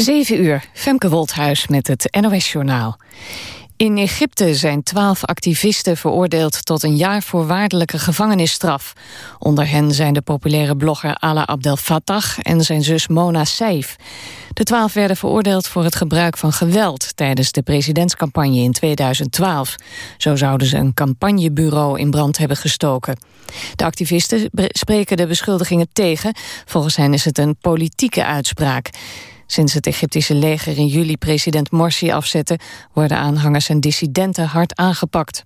7 uur, Femke Wolthuis met het NOS-journaal. In Egypte zijn twaalf activisten veroordeeld tot een jaar voorwaardelijke gevangenisstraf. Onder hen zijn de populaire blogger Ala Abdel Fattah en zijn zus Mona Saif. De twaalf werden veroordeeld voor het gebruik van geweld tijdens de presidentscampagne in 2012. Zo zouden ze een campagnebureau in brand hebben gestoken. De activisten spreken de beschuldigingen tegen. Volgens hen is het een politieke uitspraak. Sinds het Egyptische leger in juli president Morsi afzette... worden aanhangers en dissidenten hard aangepakt.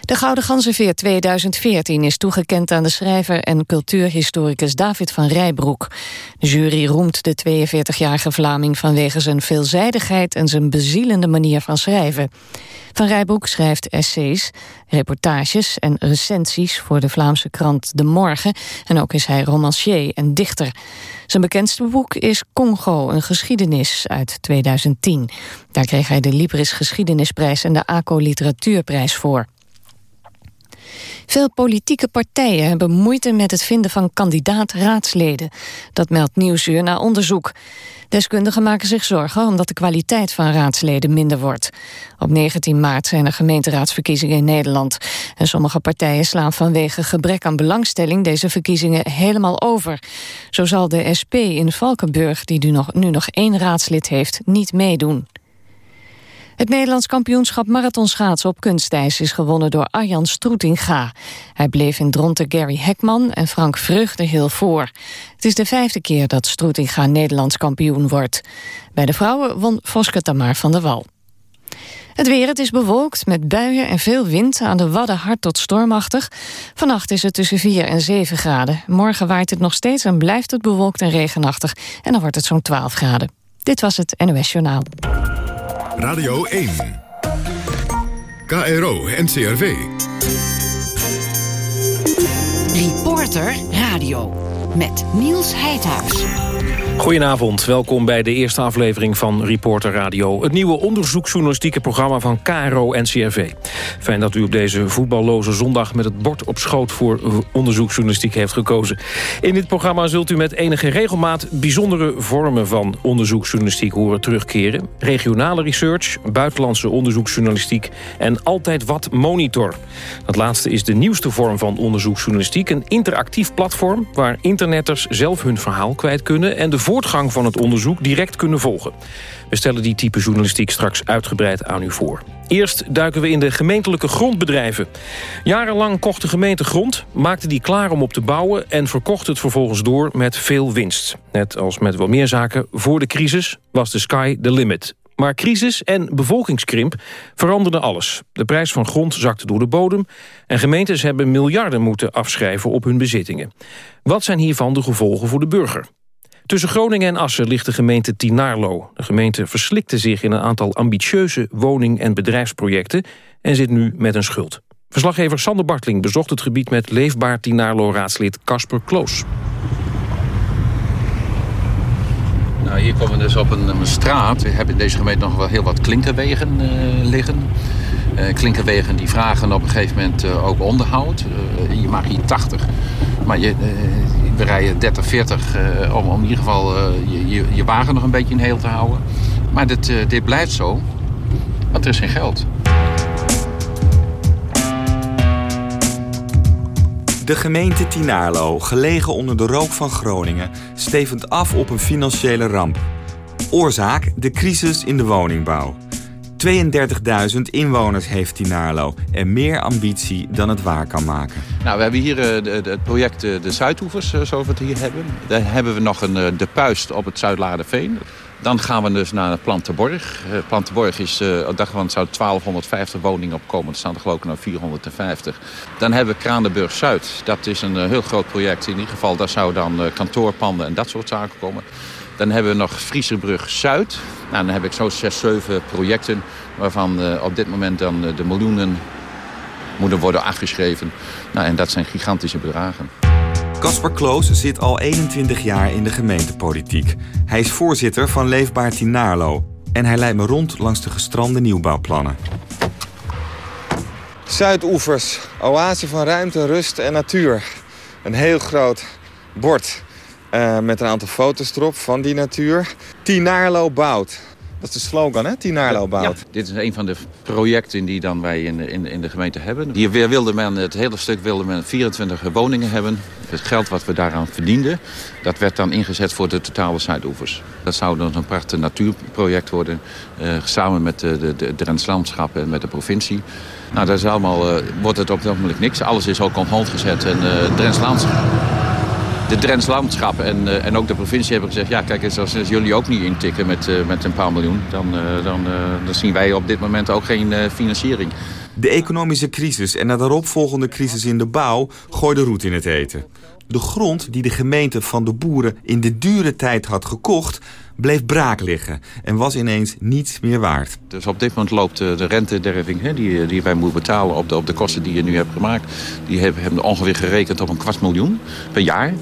De Gouden Ganzenveer 2014 is toegekend aan de schrijver en cultuurhistoricus David van Rijbroek. De jury roemt de 42-jarige Vlaming vanwege zijn veelzijdigheid en zijn bezielende manier van schrijven. Van Rijbroek schrijft essays, reportages en recensies voor de Vlaamse krant De Morgen en ook is hij romancier en dichter. Zijn bekendste boek is Congo, een geschiedenis uit 2010. Daar kreeg hij de Libris Geschiedenisprijs en de ACO Literatuurprijs voor. Veel politieke partijen hebben moeite met het vinden van kandidaat-raadsleden. Dat meldt Nieuwsuur na onderzoek. Deskundigen maken zich zorgen omdat de kwaliteit van raadsleden minder wordt. Op 19 maart zijn er gemeenteraadsverkiezingen in Nederland. En sommige partijen slaan vanwege gebrek aan belangstelling deze verkiezingen helemaal over. Zo zal de SP in Valkenburg, die nu nog, nu nog één raadslid heeft, niet meedoen. Het Nederlands kampioenschap marathonschaatsen op kunstijs is gewonnen door Arjan Stroetinga. Hij bleef in dronten Gary Hekman en Frank Vreugdehil voor. Het is de vijfde keer dat Stroetinga Nederlands kampioen wordt. Bij de vrouwen won Voske Tamar van der Wal. Het weer, het is bewolkt met buien en veel wind. Aan de Wadden hard tot stormachtig. Vannacht is het tussen 4 en 7 graden. Morgen waait het nog steeds en blijft het bewolkt en regenachtig. En dan wordt het zo'n 12 graden. Dit was het NOS Journaal. Radio 1. KRO NCRV. Reporter Radio met Niels Heidhuis. Goedenavond, welkom bij de eerste aflevering van Reporter Radio. Het nieuwe onderzoeksjournalistieke programma van KRO NCRV. Fijn dat u op deze voetballoze zondag met het bord op schoot voor onderzoeksjournalistiek heeft gekozen. In dit programma zult u met enige regelmaat bijzondere vormen van onderzoeksjournalistiek horen terugkeren. Regionale research, buitenlandse onderzoeksjournalistiek en altijd wat monitor. Dat laatste is de nieuwste vorm van onderzoeksjournalistiek. Een interactief platform waar internetters zelf hun verhaal kwijt kunnen... en de voortgang van het onderzoek direct kunnen volgen. We stellen die type journalistiek straks uitgebreid aan u voor. Eerst duiken we in de gemeentelijke grondbedrijven. Jarenlang kocht de gemeente grond, maakte die klaar om op te bouwen... en verkocht het vervolgens door met veel winst. Net als met wel meer zaken, voor de crisis was de sky the limit. Maar crisis en bevolkingskrimp veranderden alles. De prijs van grond zakte door de bodem... en gemeentes hebben miljarden moeten afschrijven op hun bezittingen. Wat zijn hiervan de gevolgen voor de burger? Tussen Groningen en Assen ligt de gemeente Tinarlo. De gemeente verslikte zich in een aantal ambitieuze woning- en bedrijfsprojecten... en zit nu met een schuld. Verslaggever Sander Bartling bezocht het gebied met leefbaar Tinarlo-raadslid Casper Kloos. Nou, hier komen we dus op een, straat. We hebben in deze gemeente nog wel heel wat klinkerwegen uh, liggen. Uh, klinkerwegen die vragen op een gegeven moment uh, ook onderhoud. je mag hier 80, maar je, we rijden 30, 40 om, om in ieder geval je, je, je, wagen nog een beetje in heel te houden. Maar dit, dit blijft zo, want er is geen geld. De gemeente Tinaarlo, gelegen onder de rook van Groningen, stevend af op een financiële ramp. Oorzaak: de crisis in de woningbouw. 32.000 inwoners heeft Tinaarlo en meer ambitie dan het waar kan maken. Nou, we hebben hier uh, het project uh, de Zuidhoevers, uh, zoals we het hier hebben. Daar hebben we nog een De Puist op het Zuidlaarderveen. Dan gaan we dus naar Plantenborg. Plantenborg is, op dag van zou 1250 woningen opkomen. Er staan er geloof ik nog 450. Dan hebben we Kranenburg Zuid. Dat is een heel groot project. In ieder geval, daar zou dan kantoorpanden en dat soort zaken komen. Dan hebben we nog Frieserbrug Zuid. Nou, dan heb ik zo 6, 7 projecten. Waarvan op dit moment dan de miljoenen moeten worden afgeschreven. Nou, en dat zijn gigantische bedragen. Casper Kloos zit al 21 jaar in de gemeentepolitiek. Hij is voorzitter van Leefbaar Tinaarlo. En hij leidt me rond langs de gestrande nieuwbouwplannen. Zuidoevers, oase van ruimte, rust en natuur. Een heel groot bord. Uh, met een aantal foto's erop van die natuur. Tinaarlo bouwt. Dat is de slogan, hè? Tinaarlo bouwt. Ja, dit is een van de projecten die dan wij in, in, in de gemeente hebben. Hier wilde men, het hele stuk wilde men 24 woningen hebben. Het geld wat we daaraan verdienden, dat werd dan ingezet voor de totale Zuidoevers. Dat zou dan een prachtig natuurproject worden. Uh, samen met de, de, de Drents Landschap en met de provincie. Nou, dat is allemaal, uh, wordt het op dit moment niks. Alles is ook hold gezet. En uh, Drents Landschap de Drents landschap en, uh, en ook de provincie hebben gezegd... ja, kijk eens, als, jullie ook niet intikken met, uh, met een paar miljoen... dan, uh, dan, dan zien wij op dit moment ook geen financiering. De economische crisis en de daaropvolgende crisis in de bouw... gooiden roet in het eten. De grond die de gemeente van de boeren in de dure tijd had gekocht bleef braak liggen en was ineens niets meer waard. Dus op dit moment loopt de rentederving hè, die, die wij moeten betalen op de, op de kosten die je nu hebt gemaakt. Die hebben, hebben ongeveer gerekend op een kwart miljoen per jaar.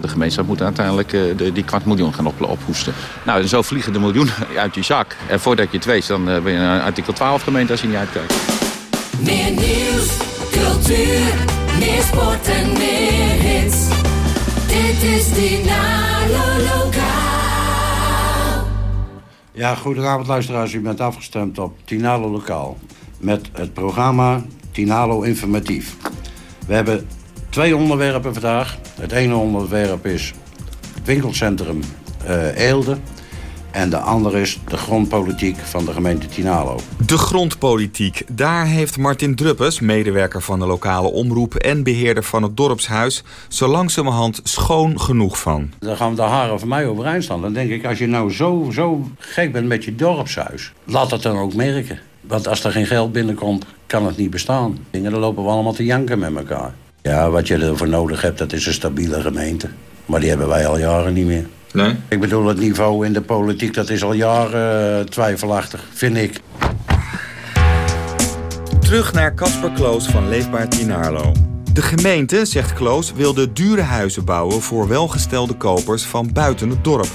De gemeenschap moet uiteindelijk de, die kwart miljoen gaan op, ophoesten. Nou, en zo vliegen de miljoen uit je zak. En voordat je het weet, dan ben je een artikel 12 gemeente als je niet uitkijkt. Meer nieuws, cultuur, meer sport en meer hits. Dit is Dinalo Lokaal. Ja, goedenavond luisteraars. U bent afgestemd op Tinalo Lokaal. Met het programma Tinalo Informatief. We hebben twee onderwerpen vandaag. Het ene onderwerp is het winkelcentrum uh, Eelde. En de andere is de grondpolitiek van de gemeente Tinalo. De grondpolitiek. Daar heeft Martin Druppes, medewerker van de lokale omroep... en beheerder van het dorpshuis, zo langzamerhand schoon genoeg van. Dan gaan we de haren van mij overeind staan. Dan denk ik, als je nou zo, zo gek bent met je dorpshuis... laat dat dan ook merken. Want als er geen geld binnenkomt, kan het niet bestaan. Dingen, dan lopen we allemaal te janken met elkaar. Ja, wat je ervoor nodig hebt, dat is een stabiele gemeente. Maar die hebben wij al jaren niet meer. Nee? Ik bedoel, het niveau in de politiek, dat is al jaren uh, twijfelachtig, vind ik. Terug naar Casper Kloos van Leefbaar Tinarlo. De gemeente, zegt Kloos, wilde dure huizen bouwen... voor welgestelde kopers van buiten het dorp.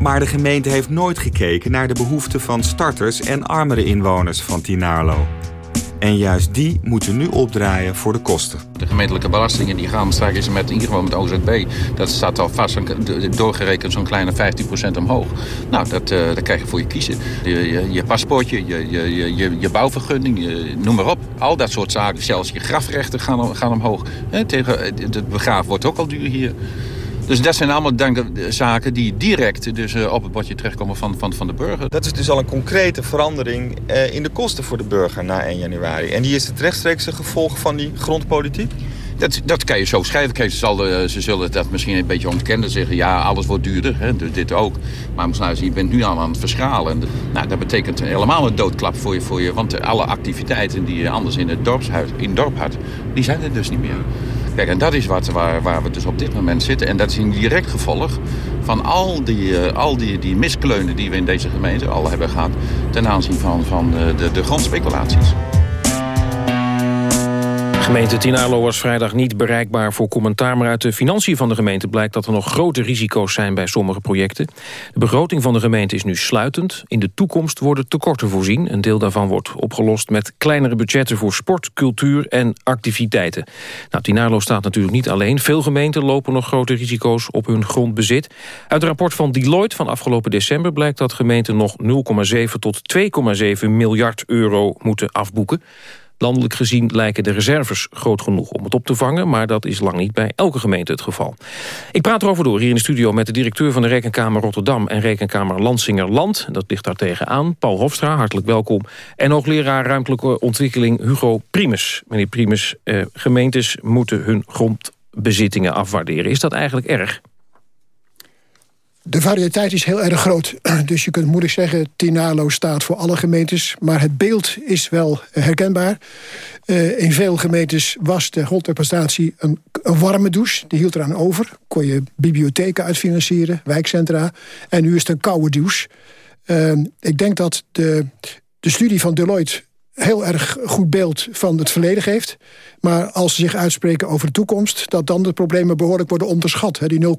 Maar de gemeente heeft nooit gekeken naar de behoeften van starters... en armere inwoners van Tinarlo. En juist die moeten nu opdraaien voor de kosten. De gemeentelijke belastingen die gaan straks met, in ieder geval met OZB... dat staat al vast, doorgerekend zo'n kleine 15% omhoog. Nou, dat, uh, krijg je voor je kiezen. Je, je, je paspoortje, je, je, je, je bouwvergunning, noem maar op. Al dat soort zaken, zelfs je grafrechten gaan, gaan omhoog. Tegen, het begraven wordt ook al duur hier. Dus dat zijn allemaal zaken die direct dus, uh, op het bordje terechtkomen van, van, van de burger. Dat is dus al een concrete verandering uh, in de kosten voor de burger na 1 januari. En die is het rechtstreekse gevolg van die grondpolitiek? Dat, dat kan je zo schrijven. Kijk, ze, zal, uh, ze zullen dat misschien een beetje ontkennen. Zeggen, ja, alles wordt duurder. Hè, dus dit ook. Maar nou, je bent nu al aan het verschalen. Nou, dat betekent helemaal een doodklap voor je. Voor je want alle activiteiten die je anders in het, dorpshuis, in het dorp had... die zijn er dus niet meer. Kijk, en dat is waar, waar we dus op dit moment zitten. En dat is een direct gevolg van al die, uh, al die, die miskleunen die we in deze gemeente al hebben gehad... ten aanzien van, van uh, de, de grondspeculaties. Gemeente Tinalo was vrijdag niet bereikbaar voor commentaar... maar uit de financiën van de gemeente blijkt dat er nog grote risico's zijn bij sommige projecten. De begroting van de gemeente is nu sluitend. In de toekomst worden tekorten voorzien. Een deel daarvan wordt opgelost met kleinere budgetten voor sport, cultuur en activiteiten. Nou, Tinalo staat natuurlijk niet alleen. Veel gemeenten lopen nog grote risico's op hun grondbezit. Uit het rapport van Deloitte van afgelopen december blijkt dat gemeenten nog 0,7 tot 2,7 miljard euro moeten afboeken. Landelijk gezien lijken de reserves groot genoeg om het op te vangen... maar dat is lang niet bij elke gemeente het geval. Ik praat erover door hier in de studio met de directeur van de Rekenkamer Rotterdam... en Rekenkamer Lansinger Land. Dat ligt daar tegenaan. Paul Hofstra, hartelijk welkom. En hoogleraar ruimtelijke ontwikkeling Hugo Primus. Meneer Primus, eh, gemeentes moeten hun grondbezittingen afwaarderen. Is dat eigenlijk erg? De variëteit is heel erg groot. Dus je kunt moeilijk zeggen, Tinalo staat voor alle gemeentes. Maar het beeld is wel herkenbaar. Uh, in veel gemeentes was de grondrepresentatie een, een, warme douche. Die hield eraan over. Kon je bibliotheken uitfinancieren, wijkcentra. En nu is het een koude douche. Uh, ik denk dat de, de studie van Deloitte heel erg goed beeld van het verleden geeft. Maar als ze zich uitspreken over de toekomst... dat dan de problemen behoorlijk worden onderschat. Die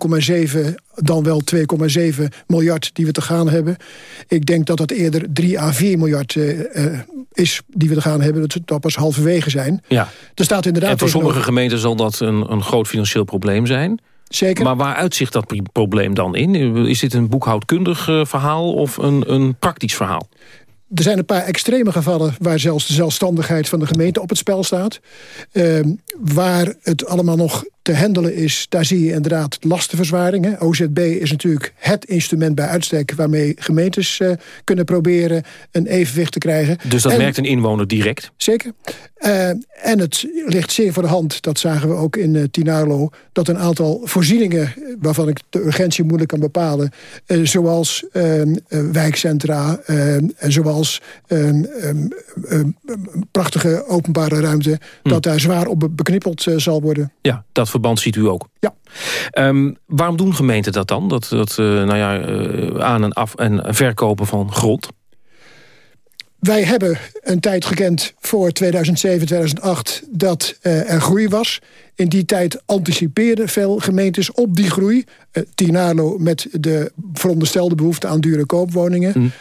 0,7, dan wel 2,7 miljard die we te gaan hebben. Ik denk dat dat eerder 3 à 4 miljard uh, is die we te gaan hebben. Dat we pas halverwege zijn. Ja. Er staat inderdaad en voor sommige gemeenten zal dat een, een groot financieel probleem zijn... Zeker. Maar waar uitzicht dat probleem dan in? Is dit een boekhoudkundig uh, verhaal of een, een praktisch verhaal? Er zijn een paar extreme gevallen waar zelfs de zelfstandigheid van de gemeente op het spel staat. Uh, waar het allemaal nog te handelen is, daar zie je inderdaad lastenverzwaringen. OZB is natuurlijk het instrument bij uitstek... waarmee gemeentes uh, kunnen proberen een evenwicht te krijgen. Dus dat merkt een inwoner direct? Zeker. Uh, en het ligt zeer voor de hand, dat zagen we ook in uh, Tinarlo... dat een aantal voorzieningen, waarvan ik de urgentie moeilijk kan bepalen... zoals ehm, wijkcentra, en zoals ehm, ehm, prachtige openbare ruimte... Hm. dat daar zwaar op beknippeld zal worden. Ja, dat verband ziet u ook. Ja. Um, waarom doen gemeenten dat dan? Dat, dat uh, nou ja, uh, aan- en af- en verkopen van grond? Wij hebben een tijd gekend voor 2007, 2008 dat er groei was. In die tijd anticipeerden veel gemeentes op die groei. Uh, Tinalo met de veronderstelde behoefte aan dure koopwoningen. Mm.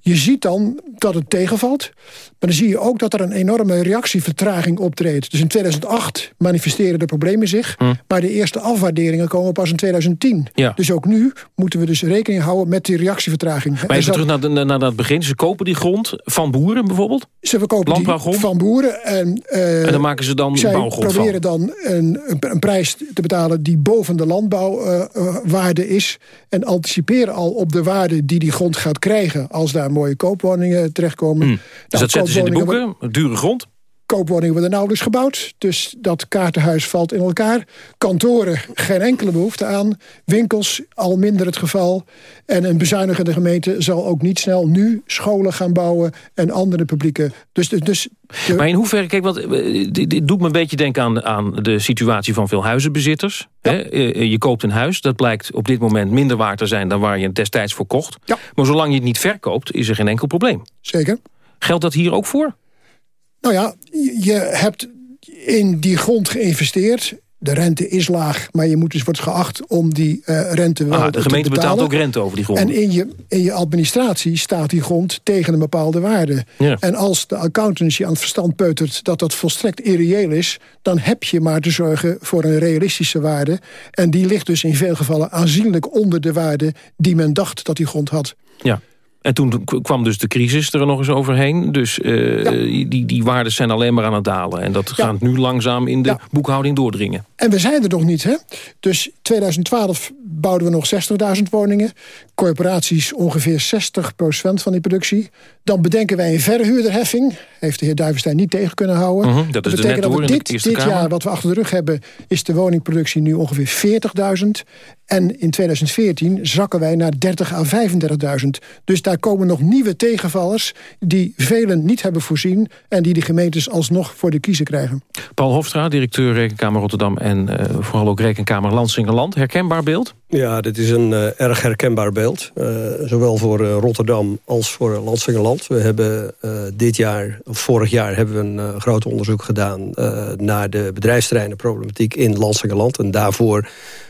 Je ziet dan dat het tegenvalt. Maar dan zie je ook dat er een enorme reactievertraging optreedt. Dus in 2008 manifesteren de problemen zich. Mm. Maar de eerste afwaarderingen komen pas in 2010. Ja. Dus ook nu moeten we dus rekening houden met die reactievertraging. Maar even terug naar, de, naar dat begin. Ze kopen die grond van boeren bijvoorbeeld? Ze verkopen die van boeren. En, uh, en dan maken ze dan zij bouwgrond proberen van. dan een, een, een, prijs te betalen die boven de landbouwwaarde uh, uh, is. En anticiperen al op de waarde die die grond gaat krijgen... als daar mooie koopwoningen terechtkomen. Mm. Dus dat zetten ze in de boeken, dure grond? Koopwoningen worden nauwelijks gebouwd. Dus dat kaartenhuis valt in elkaar. Kantoren, geen enkele behoefte aan. Winkels, al minder het geval. En een bezuinigende gemeente zal ook niet snel nu scholen gaan bouwen... en andere publieke... Dus, dus de... Maar in hoeverre, kijk, want dit, dit, doet me een beetje denken aan, aan de situatie van veel huizenbezitters. Ja. Hè? Je koopt een huis, dat blijkt op dit moment minder waard te zijn... dan waar je het destijds voor kocht. Ja. Maar zolang je het niet verkoopt, is er geen enkel probleem. Zeker. Geldt dat hier ook voor? Nou ja, je hebt in die grond geïnvesteerd. De rente is laag, maar je moet dus wordt geacht om die uh, rente wel ah, De gemeente betaalt ook rente over die grond. En in je, in je administratie staat die grond tegen een bepaalde waarde. Ja. En als de accountancy aan het verstand peutert dat dat volstrekt irreëel is... dan heb je maar te zorgen voor een realistische waarde. En die ligt dus in veel gevallen aanzienlijk onder de waarde... die men dacht dat die grond had. Ja. En toen kwam dus de crisis er nog eens overheen. Dus uh, ja. die, die waarden zijn alleen maar aan het dalen. En dat ja. gaat nu langzaam in de ja. boekhouding doordringen. En we zijn er nog niet, hè? Dus 2012 bouwden we nog 60.000 woningen. Corporaties ongeveer 60% van die productie. Dan bedenken wij een verhuurderheffing. Heeft de heer Duivenstein niet tegen kunnen houden. Uh -huh, dat, dat is betekent dat we dit, dit jaar wat we achter de rug hebben... is de woningproductie nu ongeveer 40.000. En in 2014 zakken wij naar 30 à 35.000. Dus daar komen nog nieuwe tegenvallers... die velen niet hebben voorzien... en die de gemeentes alsnog voor de kiezer krijgen. Paul Hofstra, directeur Rekenkamer Rotterdam... en uh, vooral ook Rekenkamer Lansingerland. Herkenbaar beeld? Ja, dit is een uh, erg herkenbaar beeld. Uh, zowel voor uh, Rotterdam als voor Lansingerland. We hebben dit jaar, of vorig jaar, hebben we een groot onderzoek gedaan... naar de bedrijfsterreinenproblematiek in Lansingerland. En daarvoor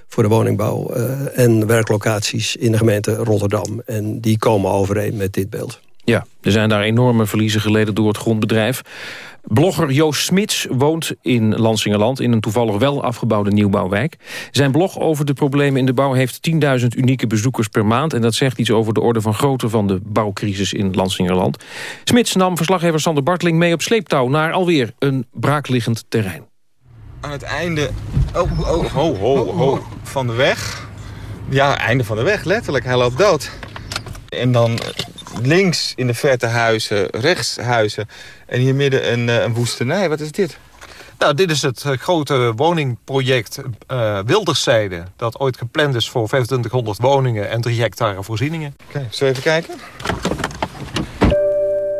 voor de woningbouw en werklocaties in de gemeente Rotterdam. En die komen overeen met dit beeld. Ja, er zijn daar enorme verliezen geleden door het grondbedrijf. Blogger Joost Smits woont in Lansingerland... in een toevallig wel afgebouwde nieuwbouwwijk. Zijn blog over de problemen in de bouw heeft 10.000 unieke bezoekers per maand... en dat zegt iets over de orde van grootte van de bouwcrisis in Lansingerland. Smits nam verslaggever Sander Bartling mee op sleeptouw... naar alweer een braakliggend terrein. Aan het einde oh, oh, ho, ho, ho, van de weg... Ja, einde van de weg, letterlijk. Hij loopt dood. En dan links in de verte huizen, rechts huizen... en hier midden een, een woestenij. Wat is dit? Nou, dit is het grote woningproject uh, Wilderszijde... dat ooit gepland is voor 2500 woningen en 3 hectare voorzieningen. Oké, okay, zullen we even kijken?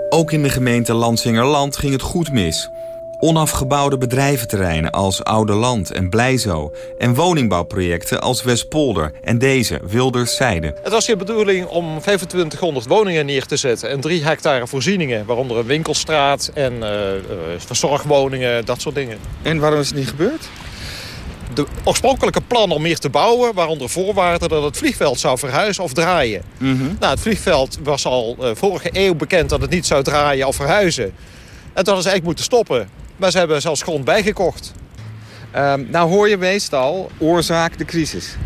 Ook in de gemeente Lansingerland ging het goed mis. Onafgebouwde bedrijventerreinen als Oude Land en Blijzo... en woningbouwprojecten als Westpolder en deze, Wilderszijde. Het was de bedoeling om 2500 woningen neer te zetten... en 3 hectare voorzieningen, waaronder een winkelstraat... en uh, uh, verzorgwoningen, dat soort dingen. En waarom is het niet gebeurd? De oorspronkelijke plan om meer te bouwen... waaronder voorwaarden dat het vliegveld zou verhuizen of draaien. Mm -hmm. Nou, het vliegveld was al uh, vorige eeuw bekend dat het niet zou draaien of verhuizen. En toen hadden ze eigenlijk moeten stoppen. Maar ze hebben zelfs grond bijgekocht. Ehm, nou hoor je meestal oorzaak de crisis.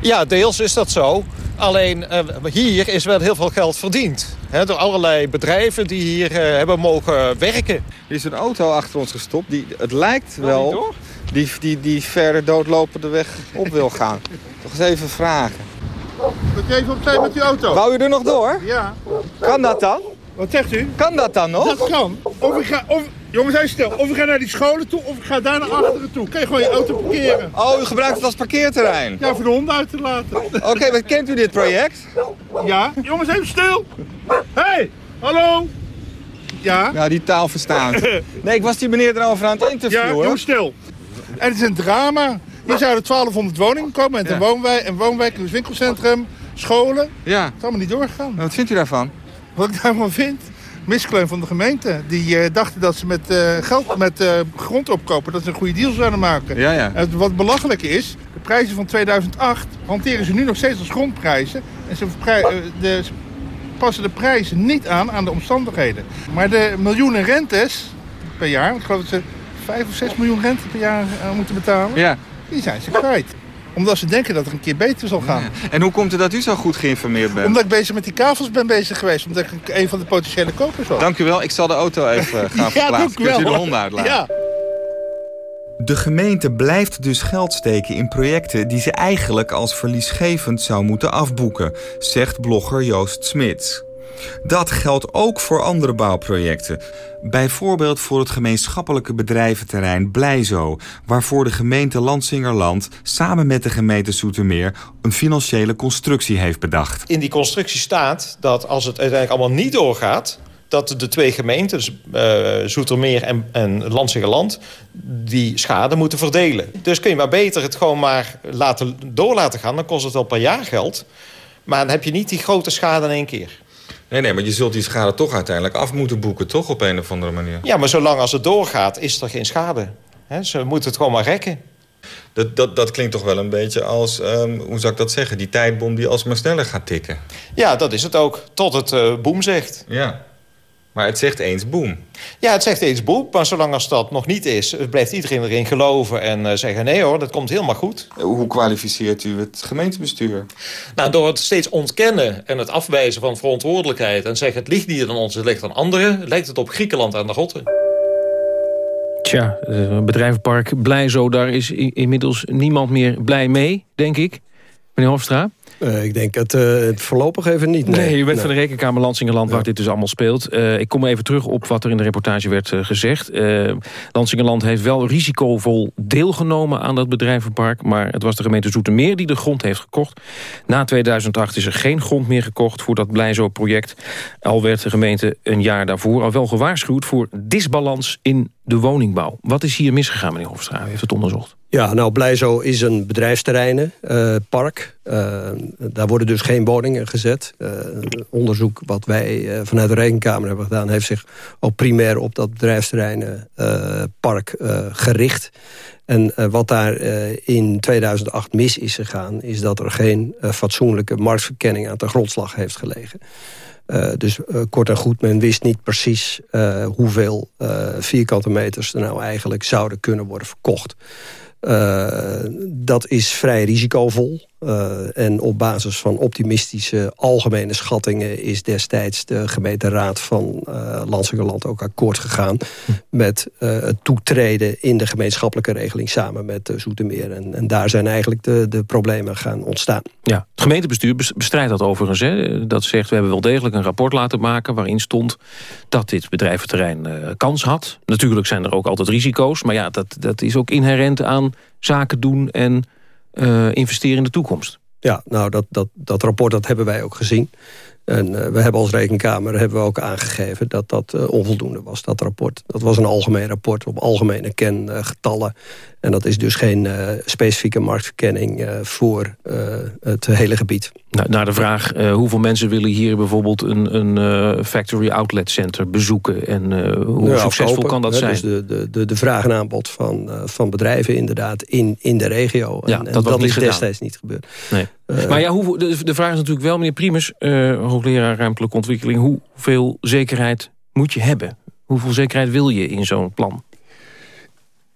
Ja, deels is dat zo. Alleen uh, hier is wel heel veel geld verdiend. Hè, door allerlei bedrijven die hier uh, hebben mogen werken. Er is een auto achter ons gestopt. Die, het lijkt wel die, die, die verder doodlopende weg op wil gaan. Toch eens even vragen. Moet je even opzij met die auto? Wou u er nog door? Ja. Kan dat dan? Wat zegt u? Kan dat dan nog? Dat kan. Of ik ga, of, jongens, even stil. Of ik ga naar die scholen toe, of ik ga daar naar achteren toe. Kan je gewoon je auto parkeren. Oh, u gebruikt het als parkeerterrein? Ja, voor de honden uit te laten. Oké, okay, maar kent u dit project? Ja. Jongens, even stil. Hé, hey, hallo. Ja? Ja, die taal verstaan. Nee, ik was die meneer erover aan het interviewen. Ja, jongens, stil. En het is een drama. Hier zouden 1200 woningen komen. En ja. een, woonwijk, een woonwijk, een winkelcentrum, scholen. Ja. Het is allemaal niet doorgegaan. wat vindt u daarvan? Wat ik daarvan vind? Miskleun van de gemeente. Die uh, dachten dat ze met uh, geld, met uh, grond opkopen, dat ze een goede deal zouden maken. Ja, ja. En wat belachelijk is, de prijzen van 2008 hanteren ze nu nog steeds als grondprijzen. En ze, de, ze passen de prijzen niet aan aan de omstandigheden. Maar de miljoenen rentes per jaar, ik geloof dat ze 5 of 6 miljoen rente per jaar moeten betalen, ja. die zijn ze kwijt omdat ze denken dat het een keer beter zal gaan. Ja. En hoe komt het dat u zo goed geïnformeerd bent? Omdat ik bezig met die kavels ben bezig geweest. Omdat ik een van de potentiële kopers was. Dank u wel. Ik zal de auto even gaan ja, verplaatsen. Kunt u de honden uitlaten? Ja. De gemeente blijft dus geld steken in projecten... die ze eigenlijk als verliesgevend zou moeten afboeken... zegt blogger Joost Smits. Dat geldt ook voor andere bouwprojecten. Bijvoorbeeld voor het gemeenschappelijke bedrijventerrein Blijzo... waarvoor de gemeente Lansingerland samen met de gemeente Soetermeer... een financiële constructie heeft bedacht. In die constructie staat dat als het uiteindelijk allemaal niet doorgaat dat de twee gemeenten, dus, uh, Zoetermeer en, en Lansingerland... die schade moeten verdelen. Dus kun je maar beter het gewoon maar laten, door laten gaan. Dan kost het wel per jaar geld. Maar dan heb je niet die grote schade in één keer. Nee, nee, maar je zult die schade toch uiteindelijk af moeten boeken, toch? Op een of andere manier. Ja, maar zolang als het doorgaat, is er geen schade. He, ze moeten het gewoon maar rekken. Dat, dat, dat klinkt toch wel een beetje als, um, hoe zou ik dat zeggen... die tijdbom die alsmaar sneller gaat tikken. Ja, dat is het ook. Tot het uh, boem zegt. Ja. Maar het zegt eens boem. Ja, het zegt eens boem. Maar zolang als dat nog niet is, blijft iedereen erin geloven... en uh, zeggen, nee hoor, dat komt helemaal goed. Hoe kwalificeert u het gemeentebestuur? Nou, door het steeds ontkennen en het afwijzen van verantwoordelijkheid... en zeggen, het ligt niet aan ons, het ligt aan anderen... lijkt het op Griekenland aan de Rotte. Tja, het bedrijvenpark blij zo, daar is inmiddels niemand meer blij mee, denk ik. Meneer Hofstra? Uh, ik denk het, uh, het voorlopig even niet. Nee, nee u bent nee. van de Rekenkamer Lansingerland waar dit dus allemaal speelt. Uh, ik kom even terug op wat er in de reportage werd gezegd. Lansingerland heeft wel risicovol deelgenomen aan dat bedrijvenpark... maar het was de gemeente Zoetermeer die de grond heeft gekocht. Na 2008 is er geen grond meer gekocht voor dat Blijzo-project. Al werd de gemeente een jaar daarvoor al wel gewaarschuwd... voor disbalans in de woningbouw. Wat is hier misgegaan, meneer Hofstra? U heeft het onderzocht. Ja, nou, Blijzo is een bedrijfsterreinenpark. Uh, uh, daar worden dus geen woningen gezet. Uh, onderzoek wat wij vanuit de Rekenkamer hebben gedaan... heeft zich al primair op dat bedrijfsterreinenpark gericht. En wat daar in 2008 mis is gegaan... is dat er geen fatsoenlijke marktverkenning aan de grondslag heeft gelegen. Dus kort en goed, men wist niet precies hoeveel vierkante meters er nou eigenlijk zouden kunnen worden verkocht. Dat is vrij risicovol. Uh, en op basis van optimistische algemene schattingen... is destijds de gemeenteraad van uh, Lansingerland ook akkoord gegaan... met uh, het toetreden in de gemeenschappelijke regeling samen met Zoetermeer. En, en, daar zijn eigenlijk de, de problemen gaan ontstaan. Ja, het gemeentebestuur bestrijdt dat overigens. Hè? Dat zegt, we hebben wel degelijk een rapport laten maken... waarin stond dat dit bedrijventerrein kans had. Natuurlijk zijn er ook altijd risico's... maar ja, dat, dat is ook inherent aan zaken doen en uh, investeren in de toekomst. Ja, nou, dat, dat, dat rapport dat hebben wij ook gezien. En uh, we hebben als rekenkamer hebben we ook aangegeven dat dat uh, onvoldoende was, dat rapport. Dat was een algemeen rapport op algemene kengetallen. En dat is dus geen uh, specifieke marktverkenning voor het hele gebied. Nou, naar de vraag hoeveel mensen willen hier bijvoorbeeld een, een factory outlet center bezoeken... en hoe ja, succesvol kopen, kan dat hè, zijn? Dus de, de, de vraag en aanbod van, van bedrijven inderdaad in, in de regio. Ja, en, dat, en dat is gedaan. destijds niet gebeurd. Nee. Uh, maar ja, hoe, de, de vraag is natuurlijk wel, meneer Primus... Uh, hoogleraar ruimtelijke ontwikkeling... hoeveel zekerheid moet je hebben? Hoeveel zekerheid wil je in zo'n plan?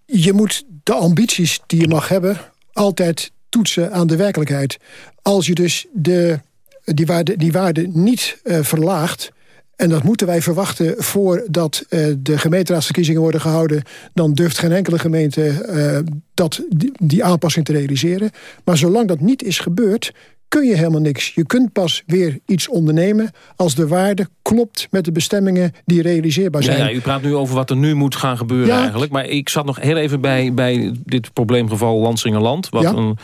Je moet de ambities die je mag hebben... altijd toetsen aan de werkelijkheid. Als je dus de, die, waarde, die waarde niet uh, verlaagt... En dat moeten wij verwachten voordat uh, de gemeenteraadsverkiezingen worden gehouden. Dan durft geen enkele gemeente uh, dat, die, aanpassing te realiseren. Maar zolang dat niet is gebeurd, kun je helemaal niks. Je kunt pas weer iets ondernemen als de waarde klopt met de bestemmingen die realiseerbaar zijn. Ja, ja u praat nu over wat er nu moet gaan gebeuren eigenlijk. Maar ik zat nog heel even bij, bij dit probleemgeval Lansingerland. Wat Een,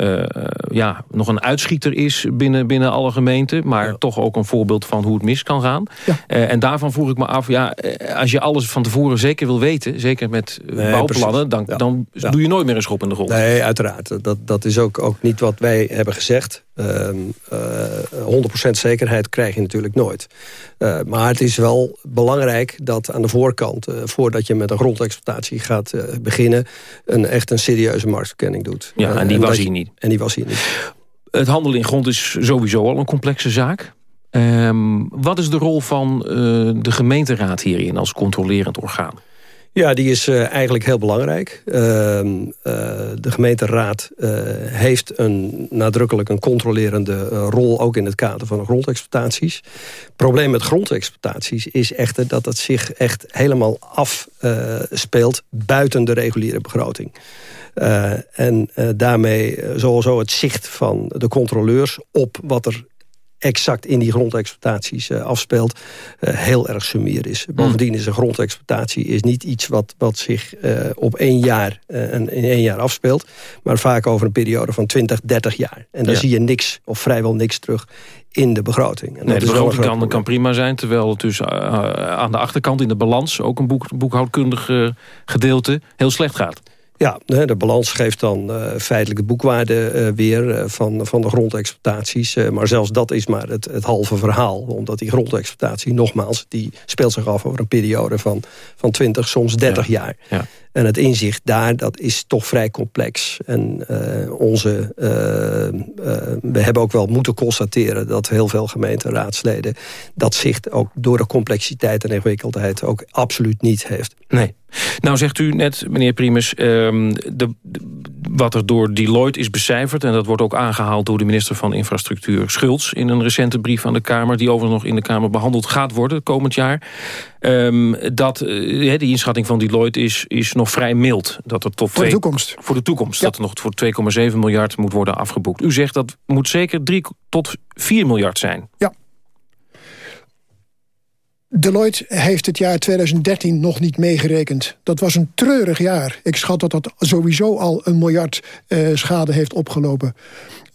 uh, ja, nog een uitschieter is binnen, binnen alle gemeenten. Maar toch ook een voorbeeld van hoe het mis kan gaan. Uh, en daarvan vroeg ik me af, ja, eh, als je alles van tevoren zeker wil weten... zeker met nee, bouwplannen, dan, dan doe je nooit meer een schop in de grond. Nee, uiteraard. Dat, dat is ook, ook niet wat wij hebben gezegd. Um, uh, 100% zekerheid krijg je natuurlijk nooit. Uh, maar het is wel belangrijk dat aan de voorkant... Uh, voordat je met een grondexploitatie gaat beginnen... Een, echt een serieuze marktverkenning doet. Ja, en die was hier niet. En die was hier niet. Het handelen in grond is sowieso al een complexe zaak. Um, wat is de rol van de gemeenteraad hierin als controlerend orgaan? Ja, die is uh, eigenlijk heel belangrijk. Uh, uh, de gemeenteraad uh, heeft een, nadrukkelijk een controlerende rol... ook in het kader van de grondexploitaties. Het probleem met grondexploitaties is echter... dat het zich echt helemaal afspeelt buiten de reguliere begroting. en daarmee sowieso het zicht van de controleurs op wat er exact in die grondexploitaties uh, afspeelt, uh, heel erg summier is. Bovendien is een grondexploitatie is niet iets wat, wat zich uh, op één jaar in één jaar afspeelt, maar vaak over een periode van 20, 30 jaar. En daar ja. zie je niks of vrijwel niks terug in de begroting. En nee, de begroting kan, kan, prima zijn, terwijl het dus aan de achterkant in de balans, ook een boek, boekhoudkundig gedeelte, heel slecht gaat. Ja, de balans geeft dan uh, feitelijk de boekwaarde uh, weer uh, van, van de grondexploitaties. maar zelfs dat is maar het, het halve verhaal. Omdat die grondexploitatie, nogmaals, die speelt zich af over een periode van, van 20, soms 30 ja. jaar. Ja. En het inzicht daar, dat is toch vrij complex. En uh, onze, uh, uh, we hebben ook wel moeten constateren... dat heel veel gemeenteraadsleden dat zicht ook door de complexiteit en ingewikkeldheid... ook absoluut niet heeft. Nee. Nou zegt u net, meneer Primus, um, de, wat er door Deloitte is becijferd... en dat wordt ook aangehaald door de minister van Infrastructuur Schultz... in een recente brief aan de Kamer, die overigens nog in de Kamer behandeld gaat worden komend jaar... Um, dat uh, die inschatting van Deloitte is, is nog vrij mild. Dat er tot voor de toekomst. Voor de toekomst. Ja. Dat er nog voor 2,7 miljard moet worden afgeboekt. U zegt dat moet zeker 3 tot 4 miljard zijn. Ja. Deloitte heeft het jaar 2013 nog niet meegerekend. Dat was een treurig jaar. Ik schat dat dat sowieso al een miljard uh, schade heeft opgelopen.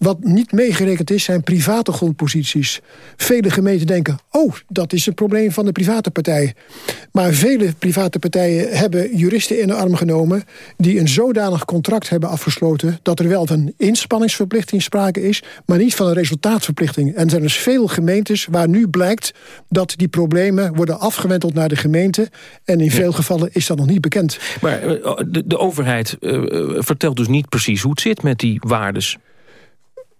Wat niet meegerekend is, zijn private grondposities. Vele gemeenten denken, oh, dat is een probleem van de private partij. Maar vele private partijen hebben juristen in de arm genomen... die een zodanig contract hebben afgesloten... dat er wel van inspanningsverplichting sprake is... maar niet van een resultaatverplichting. En er zijn dus veel gemeentes waar nu blijkt... dat die problemen worden afgewenteld naar de gemeente... en in veel gevallen is dat nog niet bekend. Maar de, de overheid uh, vertelt dus niet precies hoe het zit met die waardes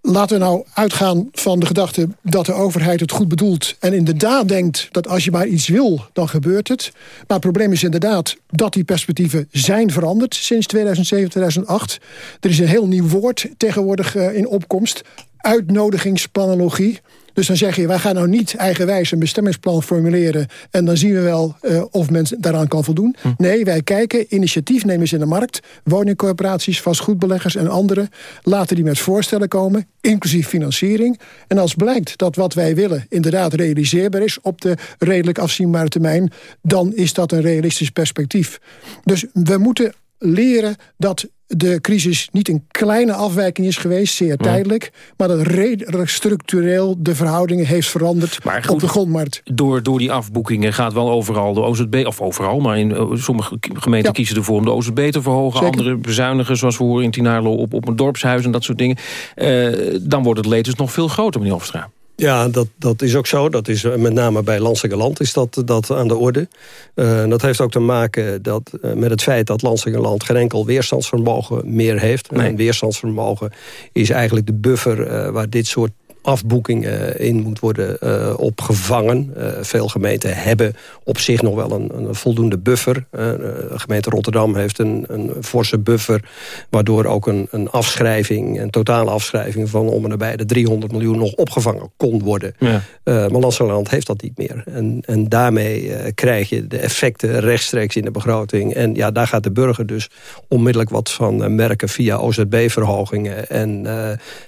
laten we nou uitgaan van de gedachte dat de overheid het goed bedoelt... en inderdaad denkt dat als je maar iets wil, dan gebeurt het. Maar het probleem is inderdaad dat die perspectieven zijn veranderd... sinds 2007, 2008. Er is een heel nieuw woord tegenwoordig uh, in opkomst. Uitnodigingsplanologie. Dus dan zeg je, wij gaan nou niet eigenwijs een bestemmingsplan formuleren... en dan zien we wel uh, of men daaraan kan voldoen. Hm. Nee, wij kijken, initiatiefnemers in de markt... woningcorporaties, vastgoedbeleggers en anderen... laten die met voorstellen komen, inclusief financiering. En als blijkt dat wat wij willen inderdaad realiseerbaar is... op de redelijk afzienbare termijn... dan is dat een realistisch perspectief. Dus we moeten leren dat de crisis niet een kleine afwijking is geweest, zeer tijdelijk... maar dat redelijk structureel de verhoudingen heeft veranderd goed, op de grondmarkt. Door, door die afboekingen gaat wel overal de OZB... of overal, maar in uh, sommige gemeenten ja. kiezen ervoor om de OZB te verhogen... Zeker. andere bezuinigen, zoals we horen in Tinarlo, op, op een dorpshuis en dat soort dingen. Uh, dan wordt het leed dus nog veel groter, meneer Hofstra. Ja, dat, dat is ook zo. Dat is eh, met name bij Land is dat, dat aan de orde. Uh, dat heeft ook te maken dat, uh, met het feit dat Land geen enkel weerstandsvermogen meer heeft. Nee. En weerstandsvermogen is eigenlijk de buffer uh, waar dit soort afboekingen in moet worden uh, opgevangen. Uh, veel gemeenten hebben op zich nog wel een, een voldoende buffer. De gemeente Rotterdam heeft een, een forse buffer... waardoor ook een, een afschrijving, een totale afschrijving... van om en nabij de 300 miljoen nog opgevangen kon worden. Ja. maar Landseland heeft dat niet meer. En, en daarmee krijg je de effecten rechtstreeks in de begroting. En ja, daar gaat de burger dus onmiddellijk wat van merken... via OZB-verhogingen en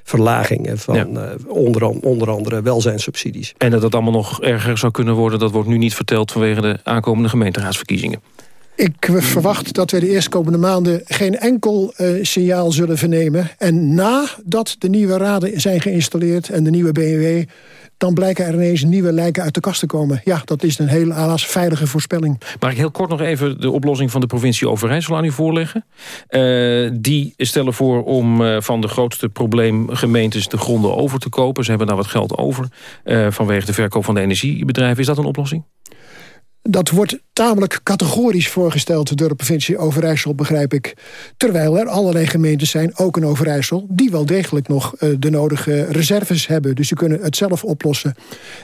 verlagingen van... Ja onder, onder andere welzijnssubsidies. En dat dat allemaal nog erger zou kunnen worden... dat wordt nu niet verteld vanwege de aankomende gemeenteraadsverkiezingen. Ik verwacht dat we de eerstkomende maanden geen enkel uh, signaal zullen vernemen. En nadat de nieuwe raden zijn geïnstalleerd en de nieuwe BMW dan blijken er ineens nieuwe lijken uit de kast te komen. Ja, dat is een hele helaas veilige voorspelling. Mag ik heel kort nog even de oplossing van de provincie Overijssel aan u voorleggen? Uh, die stellen voor om uh, van de grootste probleemgemeentes de gronden over te kopen. Ze hebben daar wat geld over uh, vanwege de verkoop van de energiebedrijven. Is dat een oplossing? Dat wordt tamelijk categorisch voorgesteld door de provincie Overijssel, begrijp ik. Terwijl er allerlei gemeentes zijn, ook in Overijssel... die wel degelijk nog uh, de nodige reserves hebben. Dus ze kunnen het zelf oplossen.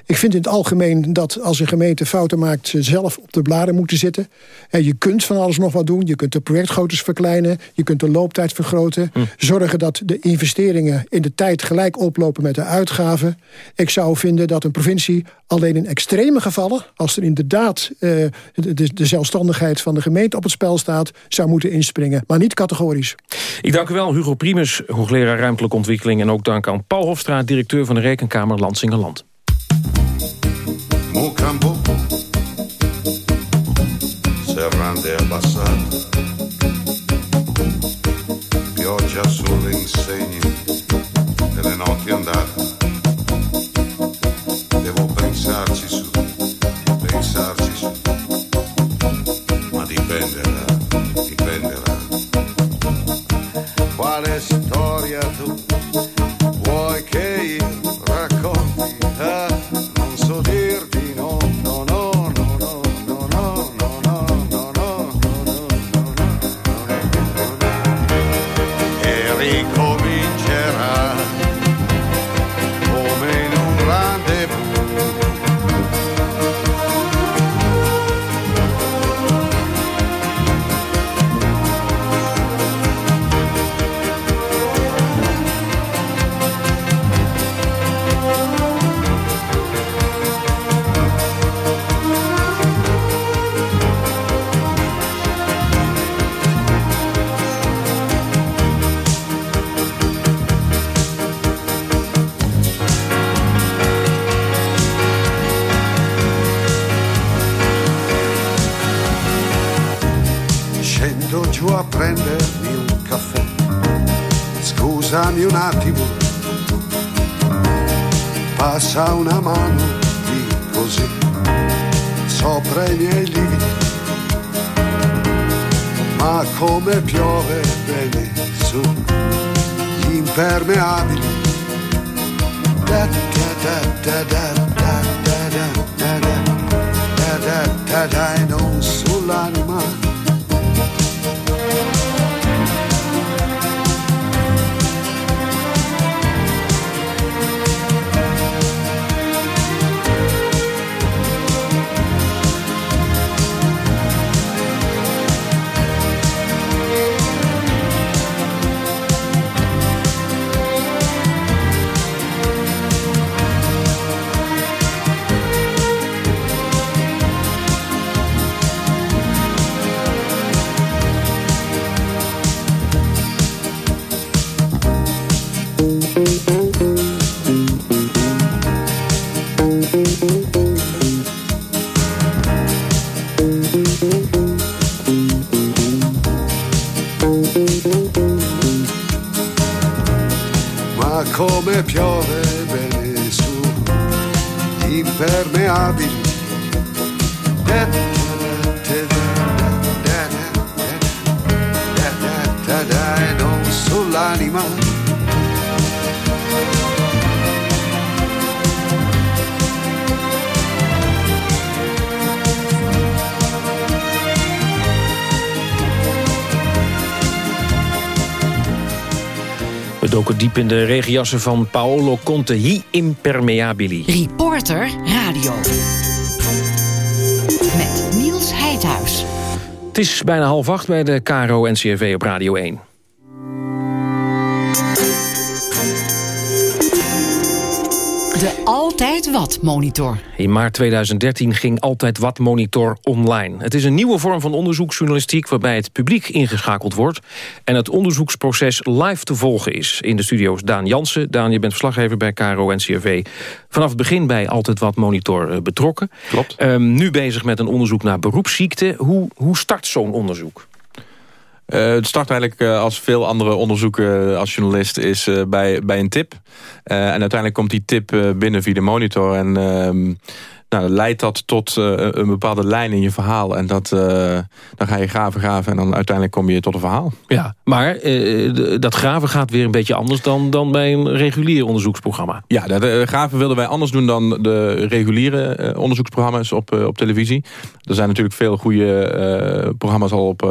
Ik vind in het algemeen dat als een gemeente fouten maakt... ze zelf op de bladen moeten zitten. En je kunt van alles nog wat doen. Je kunt de projectgroottes verkleinen. Je kunt de looptijd vergroten. Hm. Zorgen dat de investeringen in de tijd gelijk oplopen met de uitgaven. Ik zou vinden dat een provincie alleen in extreme gevallen... als er inderdaad... Uh, de, de, zelfstandigheid van de gemeente op het spel staat... zou moeten inspringen, maar niet categorisch. Ik dank u wel, Hugo Primus, hoogleraar ruimtelijke ontwikkeling... en ook dank aan Paul Hofstraat, directeur van de Rekenkamer Landsingerland. Piove bene su gli impermeabili. Da da da da da da da da da da da da da e non sull'anima. Ma garbage We doken diep in de regenjassen van Paolo Conte, Hi Impermeabili. Reporter Radio. Met Niels Heidhuis. Het is bijna half acht bij de KRO NCRV op Radio 1. Altijd Wat Monitor. In maart 2013 ging Altijd Wat Monitor online. Het is een nieuwe vorm van onderzoeksjournalistiek... waarbij het publiek ingeschakeld wordt... en het onderzoeksproces live te volgen is. In de studio's Daan Jansen. Daan, je bent verslaggever bij KRO en CRV. Vanaf het begin bij Altijd Wat Monitor eh, betrokken. Klopt. Um, nu bezig met een onderzoek naar beroepsziekte. Hoe, hoe start zo'n onderzoek? Uh, het start eigenlijk uh, als veel andere onderzoeken als journalist is bij, bij een tip. en uiteindelijk komt die tip binnen via de monitor. En ehm, nou, leidt dat tot uh, een bepaalde lijn in je verhaal. En dat, uh, dan ga je graven, graven en dan uiteindelijk kom je tot een verhaal. Ja, maar uh, dat graven gaat weer een beetje anders dan, dan bij een regulier onderzoeksprogramma. Ja, de, graven wilden wij anders doen dan de reguliere onderzoeksprogramma's op, op televisie. Er zijn natuurlijk veel goede programma's al op,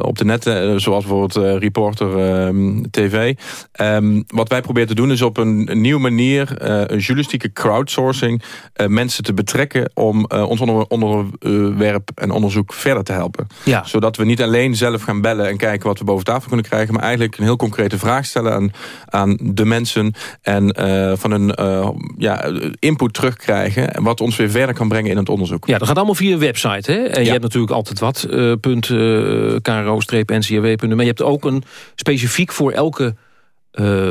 op de net, zoals bijvoorbeeld Reporter ehm, TV. Um, wat wij proberen te doen is op een, een nieuwe manier, een journalistieke crowdsourcing, mensen te betrekken om uh, ons onder, onderwerp en onderzoek verder te helpen. Ja. Zodat we niet alleen zelf gaan bellen en kijken wat we boven tafel kunnen krijgen, maar eigenlijk een heel concrete vraag stellen aan, aan de mensen en uh, van hun uh, ja, input terugkrijgen wat ons weer verder kan brengen in het onderzoek. Ja, dat gaat allemaal via een website. Hè? En ja. je hebt natuurlijk altijd wat, punt, kro-ncrw. Maar je hebt ook een specifiek voor elke,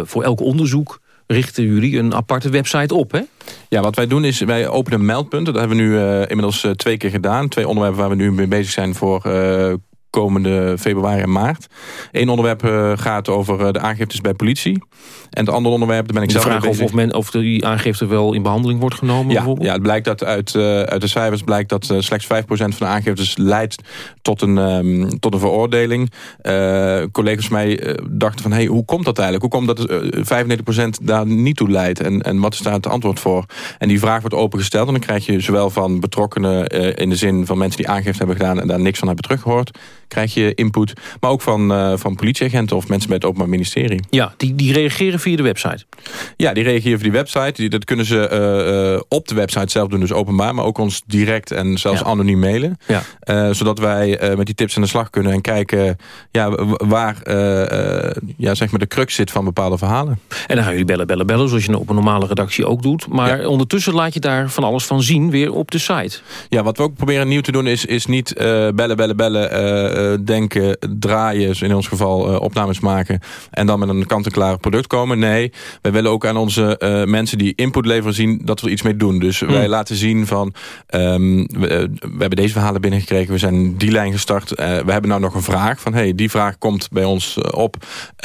voor elk onderzoek richten jullie een aparte website op, hè? Ja, wat wij doen is, wij openen meldpunten. Dat hebben we nu uh, inmiddels uh, twee keer gedaan. Twee onderwerpen waar we nu mee bezig zijn voor uh, komende februari en maart. Eén onderwerp uh, gaat over uh, de aangiftes bij politie. En het andere onderwerp, daar ben ik de zelf vraag of, of, men, of die aangifte wel in behandeling wordt genomen? Ja, ja het blijkt dat uit, uh, uit de cijfers blijkt dat slechts 5% van de aangiftes leidt tot een, um, tot een veroordeling. collega's van mij dachten van, hey, hoe komt dat eigenlijk? Hoe komt dat 95% daar niet toe leidt? En, en wat is daar het antwoord voor? En die vraag wordt opengesteld en dan krijg je zowel van betrokkenen in de zin van mensen die aangifte hebben gedaan en daar niks van hebben teruggehoord krijg je input. Maar ook van, uh, van politieagenten of mensen bij het Openbaar Ministerie. Ja, die, die reageren via de website? Ja, die reageren via die website. Die, dat kunnen ze uh, uh, op de website zelf doen, dus openbaar. Maar ook ons direct en zelfs ja. anoniem mailen. Ja. zodat wij met die tips aan de slag kunnen en kijken ja, waar ja, zeg maar de crux zit van bepaalde verhalen. En dan gaan jullie bellen, bellen, bellen, zoals je op een normale redactie ook doet. Maar ja. ondertussen laat je daar van alles van zien weer op de site. Ja, wat we ook proberen nieuw te doen is, is niet bellen, bellen, bellen denken, draaien, in ons geval uh, opnames maken... en dan met een kant-en-klaar product komen. Nee, wij willen ook aan onze uh, mensen die input leveren zien... dat we iets mee doen. Dus mm. wij laten zien van... Um, we, we, hebben deze verhalen binnengekregen, we zijn die lijn gestart. we hebben nou nog een vraag van... hey, die vraag komt bij ons op.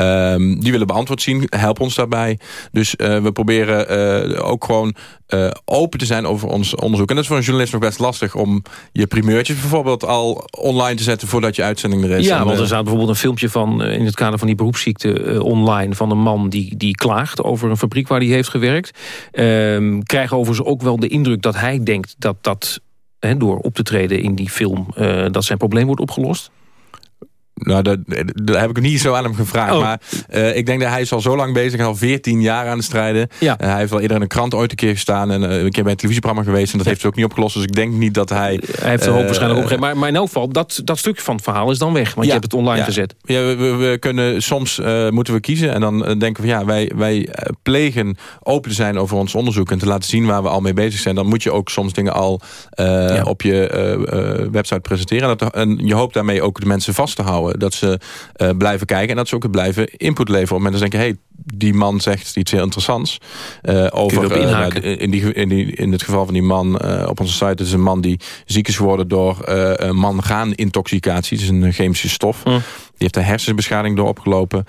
Um, die willen beantwoord zien, help ons daarbij. Dus we proberen ook gewoon uh, open te zijn over ons onderzoek. En dat is voor een journalist nog best lastig om je primeurtjes bijvoorbeeld al online te zetten voordat je uitzending er is. Ja, en, want er staat bijvoorbeeld een filmpje van in het kader van die beroepsziekte online van een man die, die klaagt over een fabriek waar hij heeft gewerkt. Uh, krijg overigens ook wel de indruk dat hij denkt dat dat he, door op te treden in die film uh, dat zijn probleem wordt opgelost. Nou, dat, dat heb ik niet zo aan hem gevraagd. Oh. Maar uh, ik denk dat hij is al zo lang bezig. Al 14 jaar aan het strijden. Ja. Uh, hij heeft wel eerder in een krant ooit een keer gestaan. En uh, een keer bij een televisieprogramma geweest. En dat ja. heeft ze ook niet opgelost. Dus ik denk niet dat hij... Hij heeft er ook waarschijnlijk opgegeven. Maar, maar in elk geval, dat, dat stukje van het verhaal is dan weg. Want ja. je hebt het online gezet. Ja, we, we, we kunnen, soms moeten we kiezen. En dan denken we, ja, wij, wij plegen open te zijn over ons onderzoek. En te laten zien waar we al mee bezig zijn. Dan moet je ook soms dingen al op je website presenteren. En, dat, en je hoopt daarmee ook de mensen vast te houden. Dat ze... Uh, blijven kijken. En dat ze ook blijven input leveren. Op het moment dat ze denken, hey, die man zegt iets heel interessants. Uh, over, uh, in, die, in, die, in het geval van die man uh, op onze site... is een man die ziek is geworden door mangaan-intoxicatie. Dat is een chemische stof. Mm. Die heeft een hersenbeschadiging door opgelopen.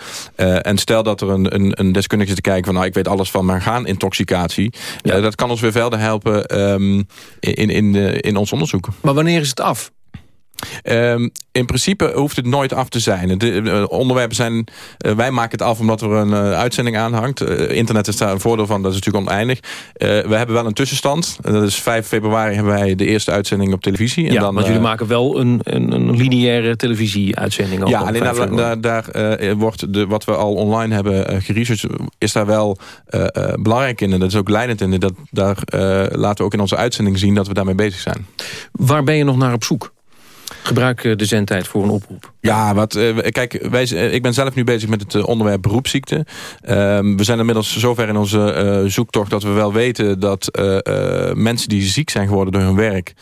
En stel dat er een, een, een deskundige zit te kijken van... nou, ik weet alles van mangaan-intoxicatie. Ja. Dat kan ons weer verder helpen um, in, in, in ons onderzoek. Maar wanneer is het af? Ehm, in principe hoeft het nooit af te zijn. De uh, onderwerpen zijn... Uh, wij maken het af omdat er een uh, uitzending aanhangt. internet is daar een voordeel van, dat is natuurlijk oneindig. we hebben wel een tussenstand. dat is 5 februari hebben wij de eerste uitzending op televisie. En ja, dan, want jullie maken wel een, een, een lineaire televisieuitzending. Ja, alleen daar, daar, daar wordt de, wat we al online hebben geresearched... is daar wel belangrijk in. En dat is ook leidend in. Dat, daar laten we ook in onze uitzending zien dat we daarmee bezig zijn. Waar ben je nog naar op zoek? Gebruik eh, de zendtijd voor een oproep. Ja, wat, uh, kijk, wij, ik ben zelf nu bezig met het uh, onderwerp beroepsziekte. Uh, we zijn inmiddels zover in onze zoektocht dat we wel weten dat mensen die ziek zijn geworden door hun werk...